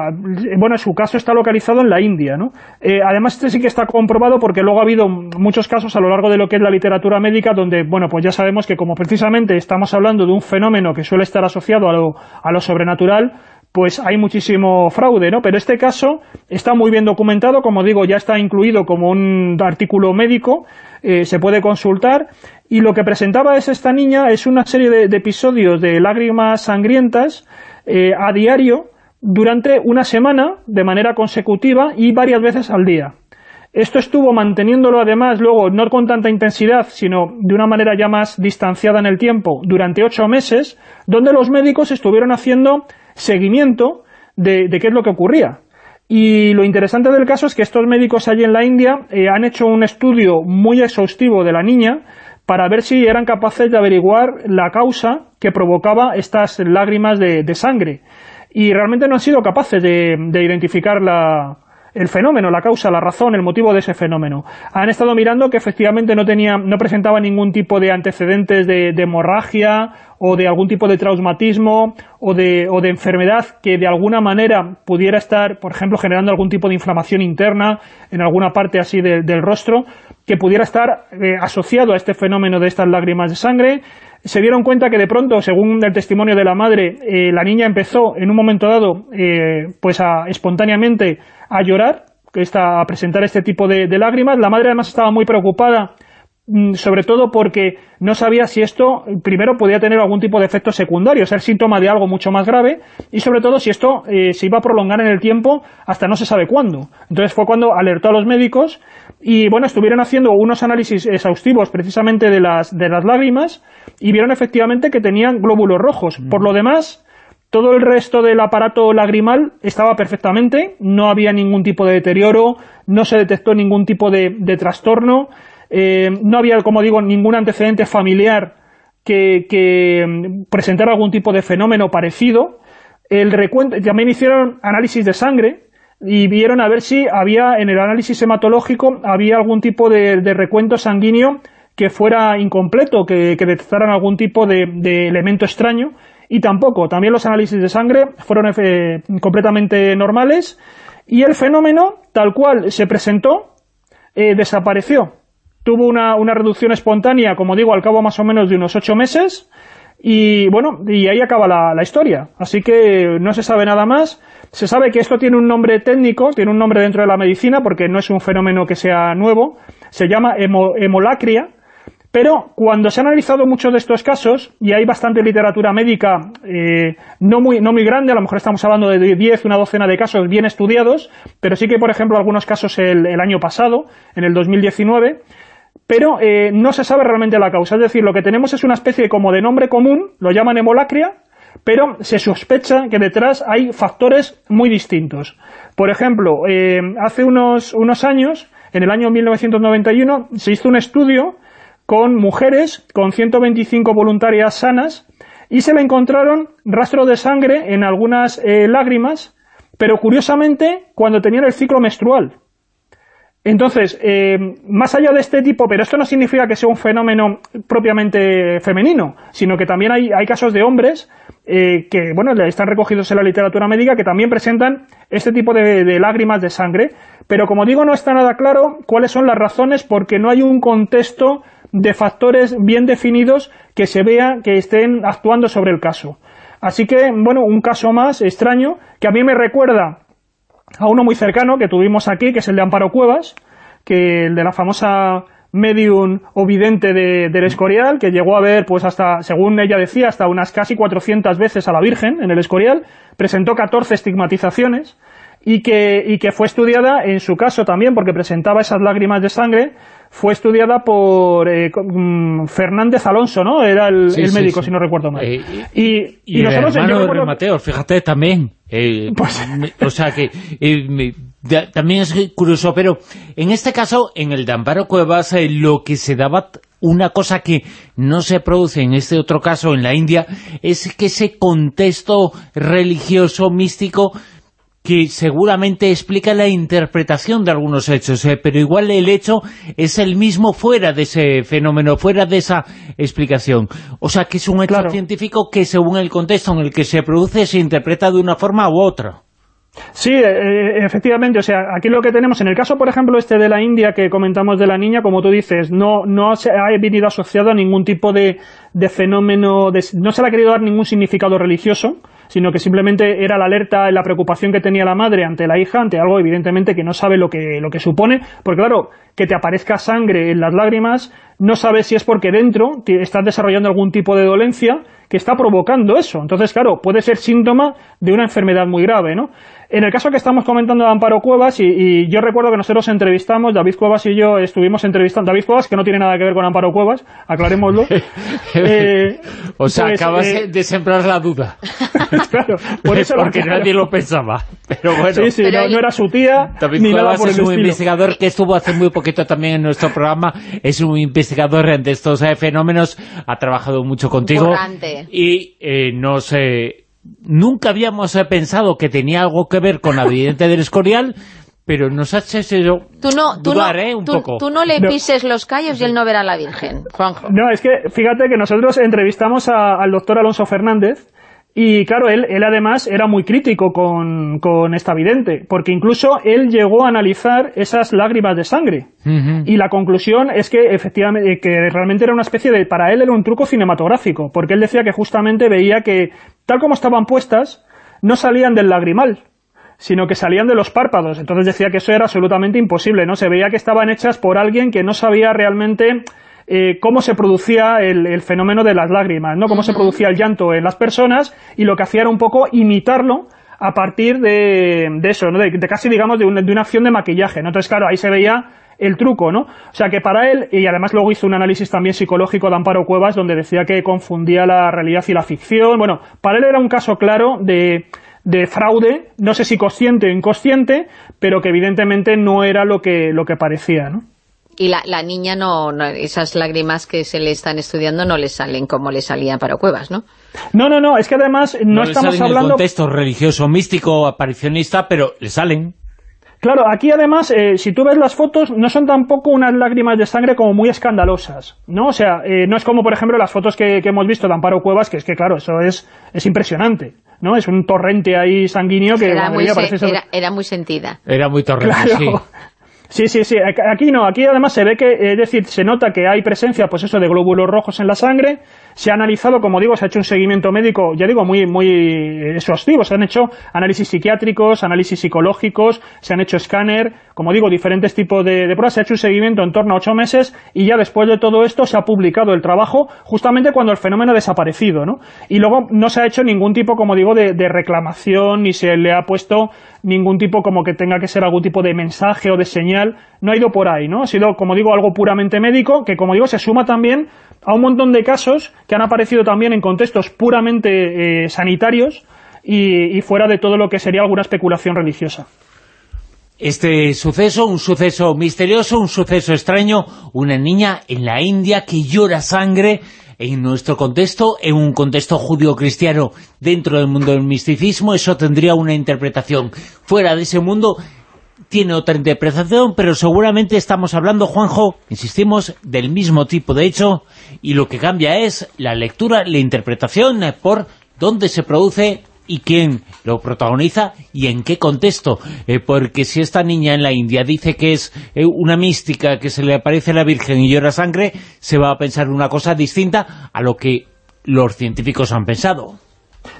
Speaker 6: bueno, su caso está localizado en la India, ¿no? Eh, además este sí que está comprobado porque luego ha habido muchos casos a lo largo de lo que es la literatura médica donde, bueno, pues ya sabemos que como precisamente estamos hablando de un fenómeno que suele estar asociado a lo, a lo sobrenatural, pues hay muchísimo fraude, ¿no? Pero este caso está muy bien documentado, como digo, ya está incluido como un artículo médico, eh, se puede consultar, y lo que presentaba es esta niña es una serie de, episodios de lágrimas sangrientas eh, a diario durante una semana de manera consecutiva y varias veces al día. Esto estuvo manteniéndolo además luego no con tanta intensidad, sino de una manera ya más distanciada en el tiempo, durante ocho meses, donde los médicos estuvieron haciendo seguimiento de, de qué es lo que ocurría. Y lo interesante del caso es que estos médicos allí en la India eh, han hecho un estudio muy exhaustivo de la niña para ver si eran capaces de averiguar la causa que provocaba estas lágrimas de, de sangre. Y realmente no han sido capaces de, de identificar la, el fenómeno, la causa, la razón, el motivo de ese fenómeno. Han estado mirando que efectivamente no tenía, no presentaba ningún tipo de antecedentes de, de hemorragia o de algún tipo de traumatismo o de, o de enfermedad que de alguna manera pudiera estar, por ejemplo, generando algún tipo de inflamación interna en alguna parte así de- del rostro, que pudiera estar eh, asociado a este fenómeno de estas lágrimas de sangre. Se dieron cuenta que de pronto, según el testimonio de la madre, eh, la niña empezó en un momento dado, eh, pues a, espontáneamente a llorar, está, a presentar este tipo de, de lágrimas. La madre además estaba muy preocupada sobre todo porque no sabía si esto, primero, podía tener algún tipo de efecto secundario, ser síntoma de algo mucho más grave, y sobre todo si esto eh, se iba a prolongar en el tiempo hasta no se sabe cuándo. Entonces fue cuando alertó a los médicos y, bueno, estuvieron haciendo unos análisis exhaustivos precisamente de las, de las lágrimas y vieron efectivamente que tenían glóbulos rojos. Por lo demás, todo el resto del aparato lagrimal estaba perfectamente, no había ningún tipo de deterioro, no se detectó ningún tipo de, de trastorno, eh, no había, como digo, ningún antecedente familiar que, mm, presentara algún tipo de fenómeno parecido. El recuento, también hicieron análisis de sangre y vieron a ver si había, en el análisis hematológico, había algún tipo de, recuento sanguíneo que fuera incompleto, que, detectaran algún tipo de, de elemento extraño, y tampoco. También los análisis de sangre fueron eh, completamente normales, y el fenómeno, tal cual se presentó, eh, desapareció. Tuvo una, una reducción espontánea, como digo, al cabo más o menos de unos ocho meses, y bueno, y ahí acaba la, la historia. Así que no se sabe nada más. Se sabe que esto tiene un nombre técnico, tiene un nombre dentro de la medicina, porque no es un fenómeno que sea nuevo. Se llama hemo- hemolacria, Pero cuando se han analizado muchos de estos casos, y hay bastante literatura médica eh, no, muy, no muy grande, a lo mejor estamos hablando de 10, una docena de casos bien estudiados, pero sí que, por ejemplo, algunos casos el, el año pasado, en el 2019, pero eh, no se sabe realmente la causa. Es decir, lo que tenemos es una especie como de nombre común, lo llaman hemolacria, pero se sospecha que detrás hay factores muy distintos. Por ejemplo, eh, hace unos, unos años, en el año 1991, se hizo un estudio con mujeres, con 125 voluntarias sanas, y se le encontraron rastros de sangre en algunas eh, lágrimas, pero curiosamente cuando tenían el ciclo menstrual. Entonces, eh, más allá de este tipo, pero esto no significa que sea un fenómeno propiamente femenino, sino que también hay, hay casos de hombres eh, que, bueno, están recogidos en la literatura médica que también presentan este tipo de, de lágrimas de sangre, pero como digo, no está nada claro cuáles son las razones porque no hay un contexto de factores bien definidos que se vea que estén actuando sobre el caso. Así que, bueno, un caso más extraño que a mí me recuerda a uno muy cercano que tuvimos aquí, que es el de Amparo Cuevas, que el de la famosa medium o vidente de, del Escorial, que llegó a ver, pues hasta, según ella decía, hasta unas casi 400 veces a la Virgen en el Escorial, presentó 14 estigmatizaciones, y que, y que fue estudiada, en su caso también, porque presentaba esas lágrimas de sangre, fue estudiada por eh, mm, Fernández Alonso, ¿no? Era el,
Speaker 3: Sí,
Speaker 6: el médico,
Speaker 3: sí.
Speaker 6: si no recuerdo mal.
Speaker 3: Eh,
Speaker 6: y,
Speaker 3: Y, el
Speaker 6: nosotros, yo
Speaker 3: hermano de Mateo, fíjate, también. Eh,
Speaker 6: Pues-
Speaker 3: o sea que eh, me- da- también es curioso, pero en este caso, en el de Amparo Cuevas, eh, lo que se daba, una cosa que no se produce en este otro caso, en la India, es que ese contexto religioso, místico, que seguramente explica la interpretación de algunos hechos, eh, pero igual el hecho es el mismo fuera de ese fenómeno, fuera de esa explicación. O sea, que es un hecho
Speaker 6: Claro.
Speaker 3: científico que según el contexto en el que se produce se interpreta de una forma u otra.
Speaker 6: Sí, eh, efectivamente, o sea, aquí lo que tenemos, en el caso, por ejemplo, este de la India que comentamos de la niña, como tú dices, no, no se ha venido asociado a ningún tipo de, de fenómeno, de- no se le ha querido dar ningún significado religioso, sino que simplemente era la alerta, la preocupación que tenía la madre ante la hija, ante algo evidentemente que no sabe lo que, lo que supone, porque claro, que te aparezca sangre en las lágrimas, no sabes si es porque dentro estás desarrollando algún tipo de dolencia que está provocando eso. Entonces, claro, puede ser síntoma de una enfermedad muy grave, ¿no? En el caso que estamos comentando de Amparo Cuevas, y, y yo recuerdo que nosotros entrevistamos, David Cuevas y yo estuvimos entrevistando, David Cuevas, que no tiene nada que ver con Amparo Cuevas, aclarémoslo. Eh,
Speaker 3: o sea,
Speaker 6: pues,
Speaker 3: acabas
Speaker 6: eh,
Speaker 3: de sembrar la duda.
Speaker 6: claro, por eso lo
Speaker 3: Porque nadie lo pensaba. Pero bueno,
Speaker 6: Sí, sí,
Speaker 7: Pero
Speaker 6: no, era su tía,
Speaker 3: David
Speaker 6: ni nada
Speaker 3: Cuevas
Speaker 6: el
Speaker 3: es un
Speaker 6: estilo.
Speaker 3: investigador que estuvo hace muy poquito también en nuestro programa, es un investigador de estos eh, fenómenos, ha trabajado mucho contigo
Speaker 7: Currante.
Speaker 3: Y eh, no sé, nunca habíamos eh, pensado que tenía algo que ver con la vidente del Escorial, pero nos ha hecho
Speaker 7: Tú no, tú
Speaker 3: dudar,
Speaker 7: no,
Speaker 3: ¿eh? Un
Speaker 7: tú,
Speaker 3: poco.
Speaker 7: tú no le
Speaker 6: No.
Speaker 7: pises los callos y él no verá a la Virgen, Juanjo.
Speaker 6: No, es que fíjate que nosotros entrevistamos a- al doctor Alonso Fernández y claro, él, él además era muy crítico con, con esta vidente, porque incluso él llegó a analizar esas lágrimas de sangre. Y la conclusión es que efectivamente, que realmente era una especie de, para él era un truco cinematográfico, porque él decía que justamente veía que, tal como estaban puestas, no salían del lagrimal, sino que salían de los párpados. Entonces decía que eso era absolutamente imposible, ¿no? Se veía que estaban hechas por alguien que no sabía realmente eh, cómo se producía el, el fenómeno de las lágrimas, ¿no? Cómo se producía el llanto en las personas y lo que hacía era un poco imitarlo a partir de, de eso, ¿no? de, casi digamos de una, de una acción de maquillaje, ¿no? Entonces claro, ahí se veía el truco, ¿no? O sea que para él, y además luego hizo un análisis también psicológico de Amparo Cuevas donde decía que confundía la realidad y la ficción, bueno, para él era un caso claro de, de fraude, no sé si consciente o inconsciente, pero que evidentemente no era lo que, lo que parecía, ¿no?
Speaker 7: Y la, la niña no, no, esas lágrimas que se le están estudiando no le salen como le salían para Cuevas, ¿no?
Speaker 6: No, no, no, es que además no,
Speaker 3: No
Speaker 6: estamos hablando...
Speaker 3: contexto religioso, místico, aparicionista, pero le salen.
Speaker 6: Claro, aquí además, eh, si tú ves las fotos, no son tampoco unas lágrimas de sangre como muy escandalosas, ¿no? O sea, eh, no es como, por ejemplo, las fotos que, que hemos visto de Amparo Cuevas, que es que, claro, eso es, es impresionante, ¿no? Es un torrente ahí sanguíneo que,
Speaker 7: Era muy, se- era, era muy sentida.
Speaker 3: Era muy torrente,
Speaker 6: Claro.
Speaker 3: sí.
Speaker 6: Sí, sí, sí. Aquí no. Aquí además se ve que, es decir, se nota que hay presencia, pues eso, de glóbulos rojos en la sangre. Se ha analizado, como digo, se ha hecho un seguimiento médico, ya digo, muy, muy exhaustivo. Se han hecho análisis psiquiátricos, análisis psicológicos, se han hecho escáner, como digo, diferentes tipos de, de pruebas. Se ha hecho un seguimiento en torno a ocho meses y ya después de todo esto se ha publicado el trabajo justamente cuando el fenómeno ha desaparecido, ¿no? Y luego no se ha hecho ningún tipo, como digo, de, de reclamación ni se le ha puesto ningún tipo como que tenga que ser algún tipo de mensaje o de señal, no ha ido por ahí, ¿no? Ha sido, como digo, algo puramente médico, que como digo, se suma también a un montón de casos que han aparecido también en contextos puramente eh, sanitarios y, y fuera de todo lo que sería alguna especulación religiosa.
Speaker 3: Este suceso, un suceso misterioso, un suceso extraño, una niña en la India que llora sangre en nuestro contexto, en un contexto judío-cristiano dentro del mundo del misticismo, eso tendría una interpretación. Fuera de ese mundo tiene otra interpretación, pero seguramente estamos hablando, Juanjo, insistimos, del mismo tipo de hecho, y lo que cambia es la lectura, la interpretación por dónde se produce y quién lo protagoniza y en qué contexto. Eh, porque si esta niña en la India dice que es eh, una mística, que se le aparece la Virgen y llora sangre, se va a pensar una cosa distinta a lo que los científicos han pensado.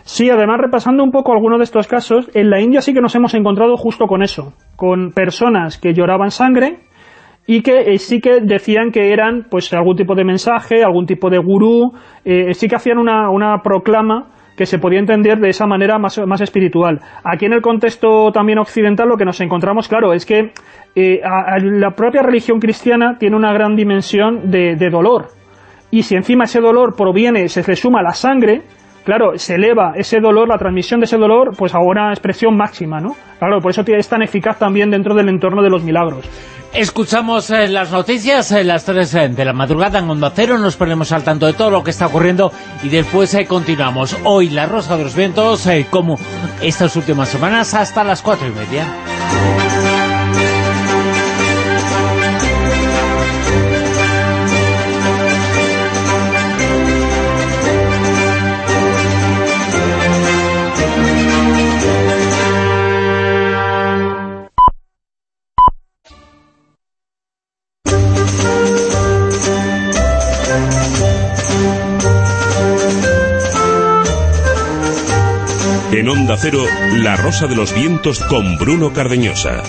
Speaker 6: Sí, además repasando un poco algunos de estos casos, en la India sí que nos hemos encontrado justo con eso, con personas que lloraban sangre y que eh, sí que decían que eran pues algún tipo de mensaje, algún tipo de gurú, sí que hacían una, una proclama que se podía entender de esa manera más, más espiritual. Aquí en el contexto también occidental lo que nos encontramos, claro, es que eh, la propia religión cristiana tiene una gran dimensión de, de dolor. Y si encima ese dolor proviene, se le suma la sangre, claro, se eleva ese dolor, la transmisión de ese dolor, pues a una expresión máxima, ¿no? Claro, por eso es tan eficaz también dentro del entorno de los milagros.
Speaker 3: Escuchamos eh, las noticias, eh, las 3 de la madrugada en Onda Cero, nos ponemos al tanto de todo lo que está ocurriendo y después eh, continuamos. Hoy La Rosa de los Vientos, eh, como estas últimas semanas, hasta las cuatro y media.
Speaker 1: En Onda Cero, La Rosa de los Vientos con Bruno Cardeñosa.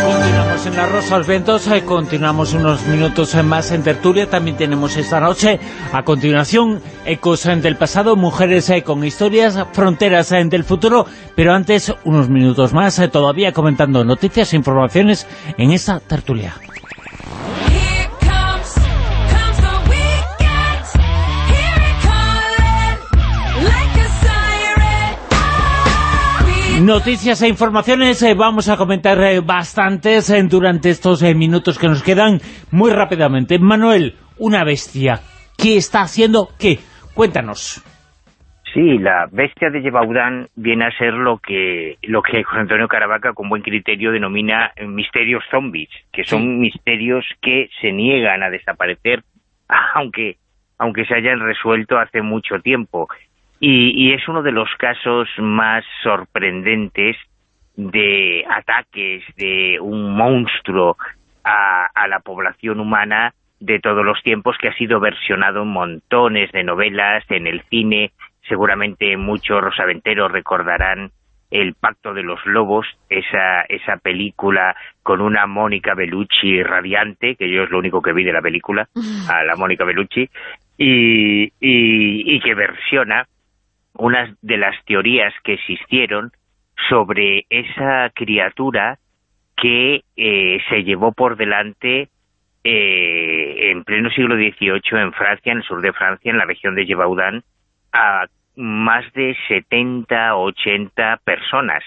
Speaker 3: Continuamos en La Rosa de los Vientos, eh, continuamos unos minutos eh, más en tertulia, también tenemos esta noche, a continuación, Ecos eh, del pasado, Mujeres con historias, Fronteras del futuro, pero antes, unos minutos más, todavía comentando noticias e informaciones en esta tertulia. Noticias e informaciones, eh, vamos a comentar eh, bastantes eh, durante estos eh, minutos que nos quedan muy rápidamente. Manuel, una bestia, ¿qué está haciendo qué? Cuéntanos.
Speaker 5: Sí, la bestia de Yebaudán viene a ser lo que lo que José Antonio Caravaca con buen criterio denomina misterios zombies, que son misterios que se niegan a desaparecer aunque aunque se hayan resuelto hace mucho tiempo. Y, y es uno de los casos más sorprendentes de ataques de un monstruo a, a la población humana de todos los tiempos que ha sido versionado en montones de novelas, en el cine, seguramente muchos rosaventeros recordarán El Pacto de los Lobos, esa, esa película con una Mónica Bellucci radiante, que yo es lo único que vi de la película, a la Mónica Bellucci, y, y, y que versiona unas de las teorías que existieron sobre esa criatura que eh, se llevó por delante eh, en pleno siglo XVIII en Francia, en el sur de Francia, en la región de Gévaudan, a más de 70 o 80 personas.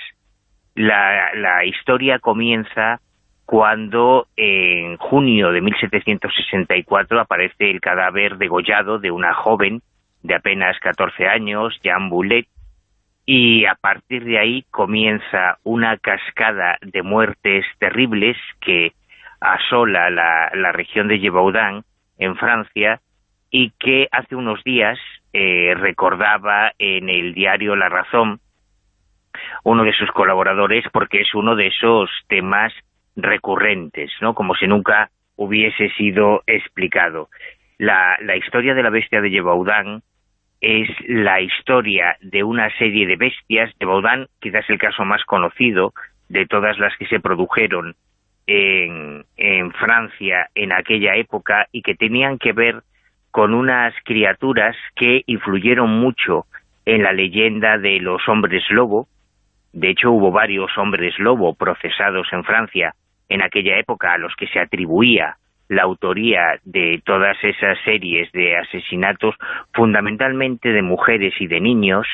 Speaker 5: La, la historia comienza cuando en junio de 1764 aparece el cadáver degollado de una joven de apenas 14 años, Jean Boulet, y a partir de ahí comienza una cascada de muertes terribles que asola la, la región de Gévaudan en Francia y que hace unos días eh, recordaba en el diario La Razón uno de sus colaboradores porque es uno de esos temas recurrentes, ¿no? Como si nunca hubiese sido explicado. La, la historia de la bestia de Yebaudán es la historia de una serie de bestias. Yebaudán, quizás el caso más conocido de todas las que se produjeron en, en Francia en aquella época y que tenían que ver con unas criaturas que influyeron mucho en la leyenda de los hombres lobo. De hecho, hubo varios hombres lobo procesados en Francia en aquella época a los que se atribuía la autoría de todas esas series de asesinatos, fundamentalmente de mujeres y de niños,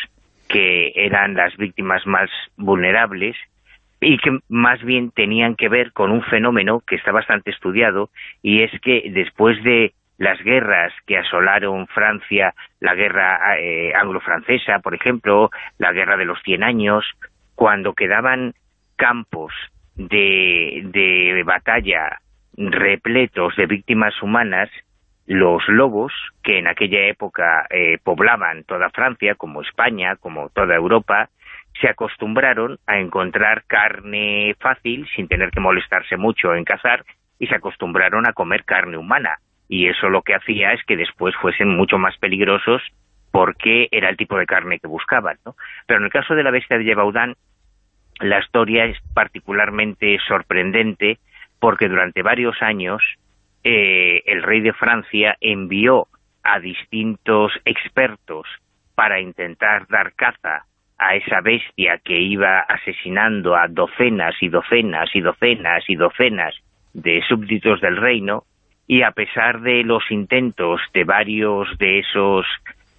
Speaker 5: que eran las víctimas más vulnerables, y que más bien tenían que ver con un fenómeno que está bastante estudiado, y es que después de las guerras que asolaron Francia, la guerra eh, anglo-francesa, por ejemplo, la guerra de los Cien Años, cuando quedaban campos de, de batalla repletos de víctimas humanas, los lobos, que en aquella época eh, poblaban toda Francia, como España, como toda Europa, se acostumbraron a encontrar carne fácil, sin tener que molestarse mucho en cazar, y se acostumbraron a comer carne humana. Y eso lo que hacía es que después fuesen mucho más peligrosos porque era el tipo de carne que buscaban. ¿no? Pero en el caso de la bestia de Yebaudán, la historia es particularmente sorprendente porque durante varios años eh, el rey de Francia envió a distintos expertos para intentar dar caza a esa bestia que iba asesinando a docenas y docenas y docenas y docenas de súbditos del reino, y a pesar de los intentos de varios de esos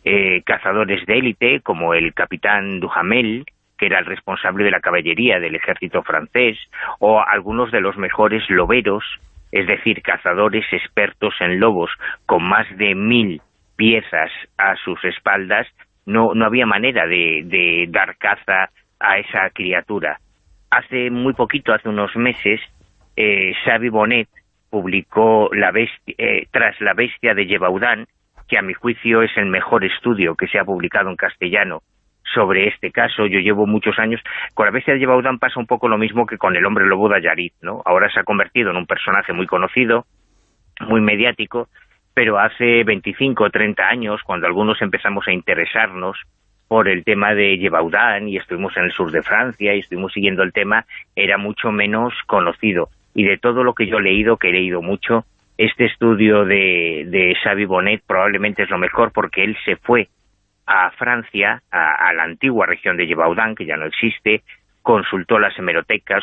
Speaker 5: eh, cazadores de élite, como el capitán Duhamel, que era el responsable de la caballería del ejército francés, o algunos de los mejores loberos, es decir, cazadores expertos en lobos, con más de mil piezas a sus espaldas, no, no había manera de, dar caza a esa criatura. Hace muy poquito, hace unos meses, eh, Xavi Bonet publicó la bestia, eh, Tras la bestia de Yebaudán, que a mi juicio es el mejor estudio que se ha publicado en castellano sobre este caso. Yo llevo muchos años... Con la bestia de Yebaudán pasa un poco lo mismo que con el hombre lobo de Ayarit, ¿no? Ahora se ha convertido en un personaje muy conocido, muy mediático, pero hace 25 o 30 años, cuando algunos empezamos a interesarnos por el tema de Yebaudán y estuvimos en el sur de Francia y estuvimos siguiendo el tema, era mucho menos conocido. Y de todo lo que yo he leído, que he leído mucho, este estudio de, de Xavi Bonet probablemente es lo mejor porque él se fue a Francia, a, la antigua región de Yebaudán, que ya no existe, consultó las hemerotecas,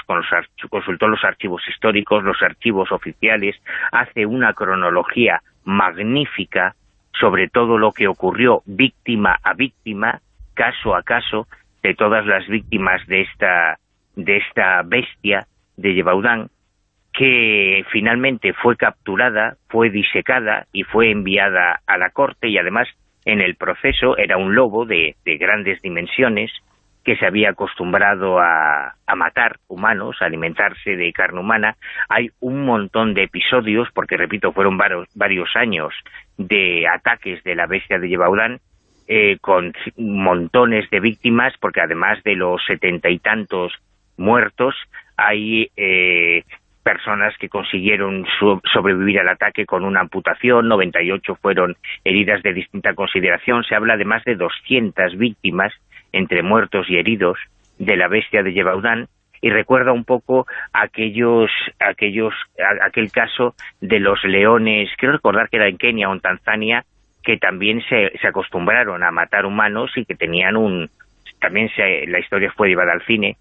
Speaker 5: consultó los archivos históricos, los archivos oficiales, hace una cronología magnífica sobre todo lo que ocurrió víctima a víctima, caso a caso, de todas las víctimas de esta, de esta bestia de Yebaudán, que finalmente fue capturada, fue disecada y fue enviada a la corte y además en el proceso era un lobo de, de grandes dimensiones que se había acostumbrado a, a matar humanos, a alimentarse de carne humana. Hay un montón de episodios, porque repito, fueron varios, varios años de ataques de la bestia de Yebaudán, eh, con montones de víctimas, porque además de los setenta y tantos muertos, hay eh, personas que consiguieron so- sobrevivir al ataque con una amputación, 98 fueron heridas de distinta consideración, se habla de más de 200 víctimas entre muertos y heridos de la bestia de Yebaudán, y recuerda un poco aquellos, aquellos, aquel caso de los leones, quiero recordar que era en Kenia o en Tanzania, que también se, se acostumbraron a matar humanos y que tenían un, también se, la historia fue llevada al cine,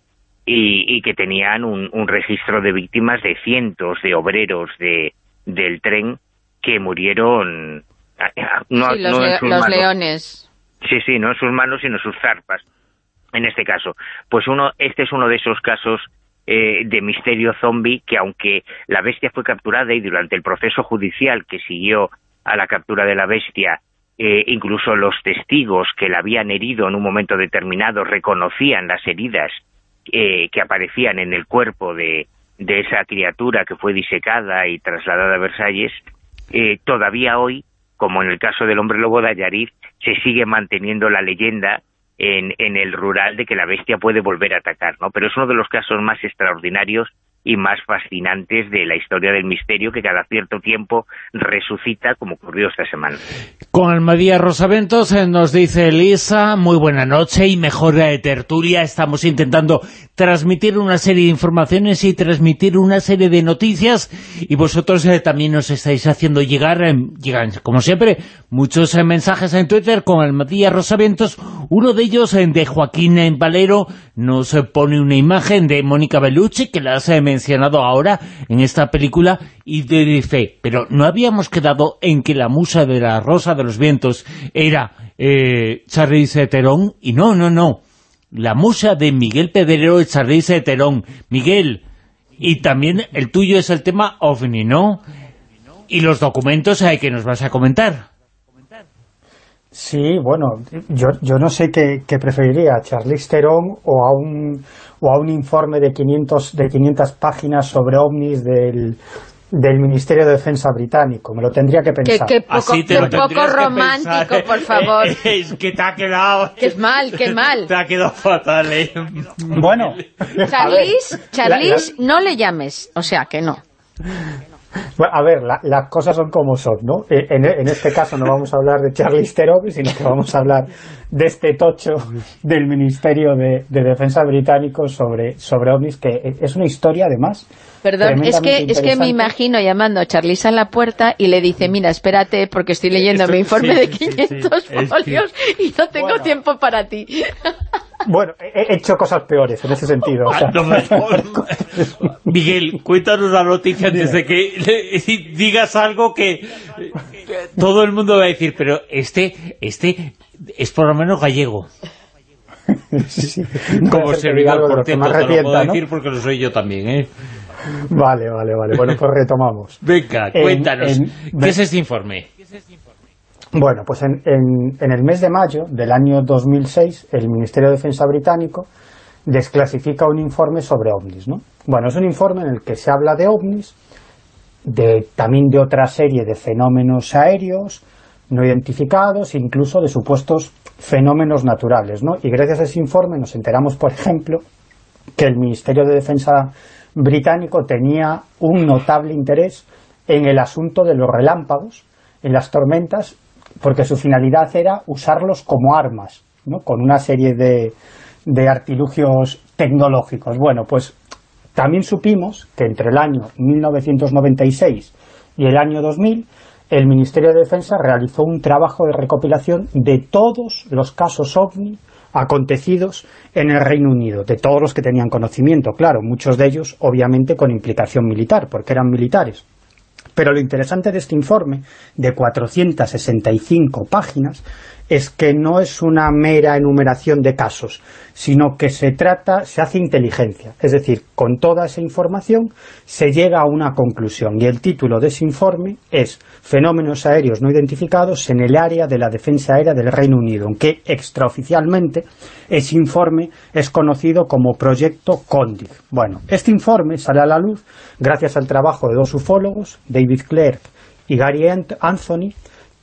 Speaker 5: y, y que tenían un, un registro de víctimas de cientos de obreros de, del tren que murieron ah, no,
Speaker 7: sí, los,
Speaker 5: no
Speaker 7: leones.
Speaker 5: Sí, sí, no en sus manos, sino en sus zarpas, en este caso. Pues uno, este es uno de esos casos eh, de misterio zombie que aunque la bestia fue capturada y durante el proceso judicial que siguió a la captura de la bestia, eh, incluso los testigos que la habían herido en un momento determinado reconocían las heridas eh, que aparecían en el cuerpo de, de esa criatura que fue disecada y trasladada a Versalles, eh, todavía hoy, como en el caso del hombre lobo de Ayarit, se sigue manteniendo la leyenda en, en el rural de que la bestia puede volver a atacar, ¿no? Pero es uno de los casos más extraordinarios y más fascinantes de la historia del misterio que cada cierto tiempo resucita como ocurrió esta semana.
Speaker 3: Con Almadía Rosaventos eh, nos dice Elisa, muy buena noche y mejor de tertulia. Estamos intentando transmitir una serie de informaciones y transmitir una serie de noticias y vosotros eh, también nos estáis haciendo llegar, eh, como siempre, muchos mensajes en Twitter con Almadía Rosaventos. Uno de ellos de Joaquín Valero nos pone una imagen de Mónica Bellucci que la has eh, mencionado ahora en esta película y te dice, pero no habíamos quedado en que la musa de la Rosa de los Vientos era eh, Charlize Theron y no, no, no. La musa de Miguel Pedrero es Charlize Theron. Miguel, y también el tuyo es el tema OVNI, ¿no? Y los documentos hay que nos vas a comentar.
Speaker 4: Sí, bueno, yo, yo no sé qué, qué preferiría, a Charlize Theron o a un, o a un informe de 500, de 500 páginas sobre ovnis del, del Ministerio de Defensa británico. Me lo tendría que
Speaker 7: Que,
Speaker 4: pensar.
Speaker 7: que poco,
Speaker 3: Así te
Speaker 7: que poco
Speaker 3: que
Speaker 7: romántico,
Speaker 3: pensar.
Speaker 7: por favor.
Speaker 3: Es que te ha quedado...
Speaker 7: Qué mal, qué mal.
Speaker 3: Te ha quedado fatal, ¿eh?
Speaker 4: Bueno,
Speaker 7: Charlize, Charlize, no le llames, o sea que no.
Speaker 4: Bueno, a ver, la- las cosas son como son, ¿no? Eh, En, en este caso no vamos a hablar de Charlize Theron, sino que vamos a hablar de este tocho del Ministerio de, de Defensa británico sobre, sobre ovnis, que es una historia, además,
Speaker 7: Perdón, es que, es que me imagino llamando a Charlize a la puerta y le dice, mira, espérate, porque estoy leyendo
Speaker 3: Esto-
Speaker 7: mi informe
Speaker 3: sí,
Speaker 7: de
Speaker 3: sí, sí,
Speaker 7: 500
Speaker 3: es que-
Speaker 7: folios y no tengo
Speaker 4: Bueno.
Speaker 7: tiempo para ti.
Speaker 4: Bueno, he he hecho cosas peores en ese sentido. o sea,
Speaker 3: no me- Miguel, cuéntanos la noticia antes de que digas algo que todo el mundo va a decir, pero este, este es por lo menos gallego.
Speaker 4: sí,
Speaker 3: Como servidor, por cierto, te lo puedo
Speaker 4: ¿no?
Speaker 3: decir porque lo soy yo también, ¿eh?
Speaker 4: Vale, vale, vale. Bueno, pues retomamos.
Speaker 3: Venga,
Speaker 4: En-
Speaker 3: cuéntanos,
Speaker 4: en-
Speaker 3: ¿qué es este informe?
Speaker 4: Bueno, pues en, en- el mes de mayo del año 2006, el Ministerio de Defensa británico desclasifica un informe sobre ovnis, ¿no? Bueno, es un informe en el que se habla de ovnis, de, también de otra serie de fenómenos aéreos no identificados, incluso de supuestos fenómenos naturales, ¿no? Y gracias a ese informe nos enteramos, por ejemplo, que el Ministerio de Defensa británico tenía un notable interés en el asunto de los relámpagos, en las tormentas, porque su finalidad era usarlos como armas, ¿no? con una serie de, de artilugios tecnológicos. Bueno, pues también supimos que entre el año 1996 y el año 2000 el Ministerio de Defensa realizó un trabajo de recopilación de todos los casos OVNI acontecidos en el Reino Unido, de todos los que tenían conocimiento, claro, muchos de ellos obviamente con implicación militar, porque eran militares. Pero lo interesante de este informe, de 465 páginas, es que no es una mera enumeración de casos, sino que se trata, se hace inteligencia. Es decir, con toda esa información se llega a una conclusión. Y el título de ese informe es Fenómenos aéreos no identificados en el área de la defensa aérea del Reino Unido, aunque extraoficialmente ese informe es conocido como Proyecto Condig. Bueno, este informe sale a la luz gracias al trabajo de dos ufólogos, David Clerk y Gary Ant- Anthony,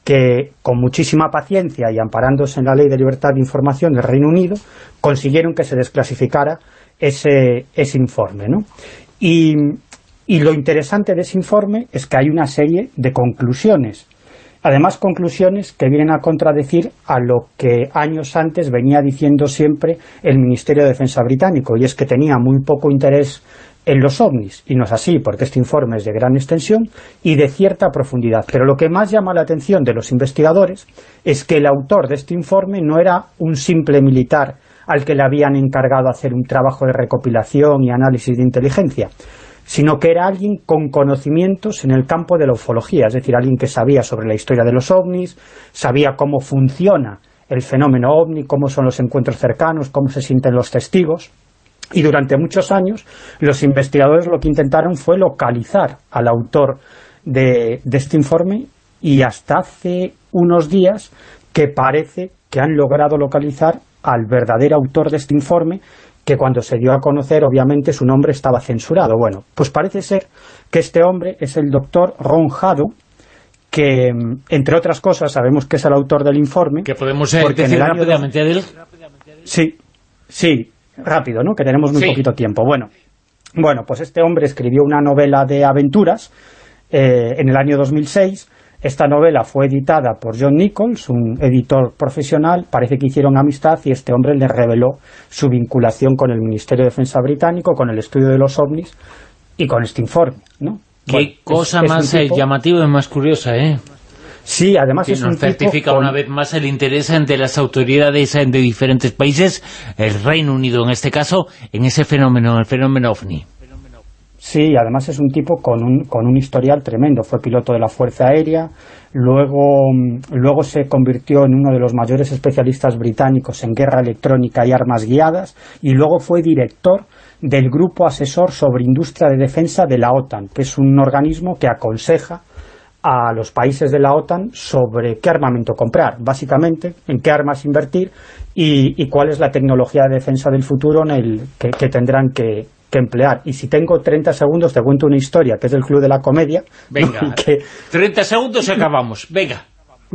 Speaker 4: que con muchísima paciencia y amparándose en la Ley de Libertad de Información del Reino Unido, consiguieron que se desclasificara ese, ese informe. ¿no? Y, y lo interesante de ese informe es que hay una serie de conclusiones. Además, conclusiones que vienen a contradecir a lo que años antes venía diciendo siempre el Ministerio de Defensa británico, y es que tenía muy poco interés en los ovnis, y no es así, porque este informe es de gran extensión y de cierta profundidad. Pero lo que más llama la atención de los investigadores es que el autor de este informe no era un simple militar al que le habían encargado hacer un trabajo de recopilación y análisis de inteligencia, sino que era alguien con conocimientos en el campo de la ufología, es decir, alguien que sabía sobre la historia de los ovnis, sabía cómo funciona el fenómeno ovni, cómo son los encuentros cercanos, cómo se sienten los testigos. Y durante muchos años los investigadores lo que intentaron fue localizar al autor de, de este informe y hasta hace unos días que parece que han logrado localizar al verdadero autor de este informe que cuando se dio a conocer obviamente su nombre estaba censurado. Bueno, pues parece ser que este hombre es el doctor Ron Hado que entre otras cosas sabemos que es el autor del informe
Speaker 3: Que podemos eh,
Speaker 4: porque en
Speaker 3: decir
Speaker 4: el año
Speaker 3: rápidamente de él.
Speaker 4: Sí, sí, rápido, ¿no? Que tenemos muy
Speaker 3: Sí.
Speaker 4: poquito tiempo. Bueno, bueno, pues este hombre escribió una novela de aventuras eh, en el año 2006. Esta novela fue editada por John Nichols, un editor profesional. Parece que hicieron amistad y este hombre le reveló su vinculación con el Ministerio de Defensa británico, con el estudio de los ovnis y con este informe, ¿no?
Speaker 3: Qué
Speaker 4: Bueno,
Speaker 3: cosa
Speaker 4: es
Speaker 3: más eh,
Speaker 4: tipo-
Speaker 3: llamativa y más curiosa, ¿eh?
Speaker 4: Sí, además
Speaker 3: Que
Speaker 4: es
Speaker 3: nos
Speaker 4: un tipo
Speaker 3: certifica
Speaker 4: con-
Speaker 3: una vez más el interés de las autoridades de diferentes países, el Reino Unido en este caso, en ese fenómeno, el fenómeno OVNI.
Speaker 4: Sí, además es un tipo con un, con un historial tremendo. Fue piloto de la Fuerza Aérea, luego, mm, luego se convirtió en uno de los mayores especialistas británicos en guerra electrónica y armas guiadas, y luego fue director del Grupo Asesor sobre Industria de Defensa de la OTAN, que es un organismo que aconseja a los países de la OTAN sobre qué armamento comprar, básicamente, en qué armas invertir y, y cuál es la tecnología de defensa del futuro en el que, que tendrán que, que emplear. Y si tengo 30 segundos, te cuento una historia, que es del Club de la Comedia. ¿no?
Speaker 3: Venga,
Speaker 4: que,
Speaker 3: 30 segundos y acabamos. Venga.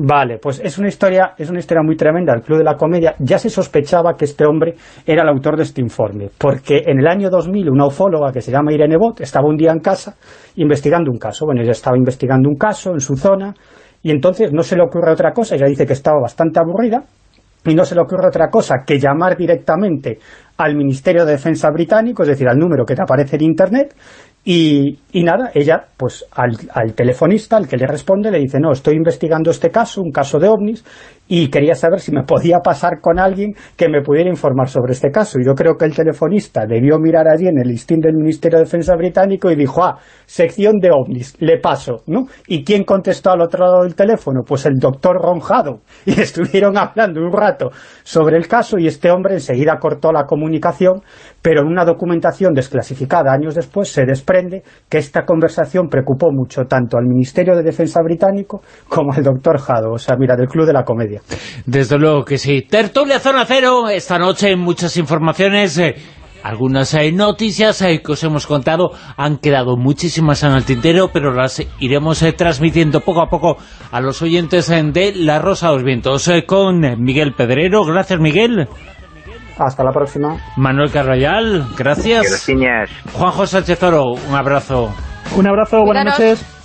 Speaker 4: Vale, pues es una historia es una historia muy tremenda del Club de la Comedia. Ya se sospechaba que este hombre era el autor de este informe, porque en el año 2000 una ufóloga que se llama Irene Bot estaba un día en casa investigando un caso. Bueno, ella estaba investigando un caso en su zona y entonces no se le ocurre otra cosa. Ella dice que estaba bastante aburrida y no se le ocurre otra cosa que llamar directamente al Ministerio de Defensa británico, es decir, al número que te aparece en Internet, y, y nada, ella, pues al, al telefonista, al que le responde, le dice, no, estoy investigando este caso, un caso de ovnis, y quería saber si me podía pasar con alguien que me pudiera informar sobre este caso. Y yo creo que el telefonista debió mirar allí en el listín del Ministerio de Defensa británico y dijo, ah, sección de ovnis, le paso, ¿no? ¿Y quién contestó al otro lado del teléfono? Pues el doctor Ronjado. Y estuvieron hablando un rato sobre el caso y este hombre enseguida cortó la comunicación, pero en una documentación desclasificada años después se desprende que esta conversación preocupó mucho tanto al Ministerio de Defensa británico como al doctor Jado, o sea, mira, del Club de la Comedia.
Speaker 3: Desde luego que sí. Tertulia Zona Cero, esta noche muchas informaciones, eh, algunas eh, noticias eh, que os hemos contado, han quedado muchísimas en el tintero, pero las iremos eh, transmitiendo poco a poco a los oyentes eh, de La Rosa de los Vientos, eh, con Miguel Pedrero. Gracias, Miguel.
Speaker 4: Hasta la próxima.
Speaker 3: Manuel Carrayal, gracias.
Speaker 5: Gracias.
Speaker 3: Juanjo Sánchez Oro, un abrazo.
Speaker 6: Un abrazo, buenas noches.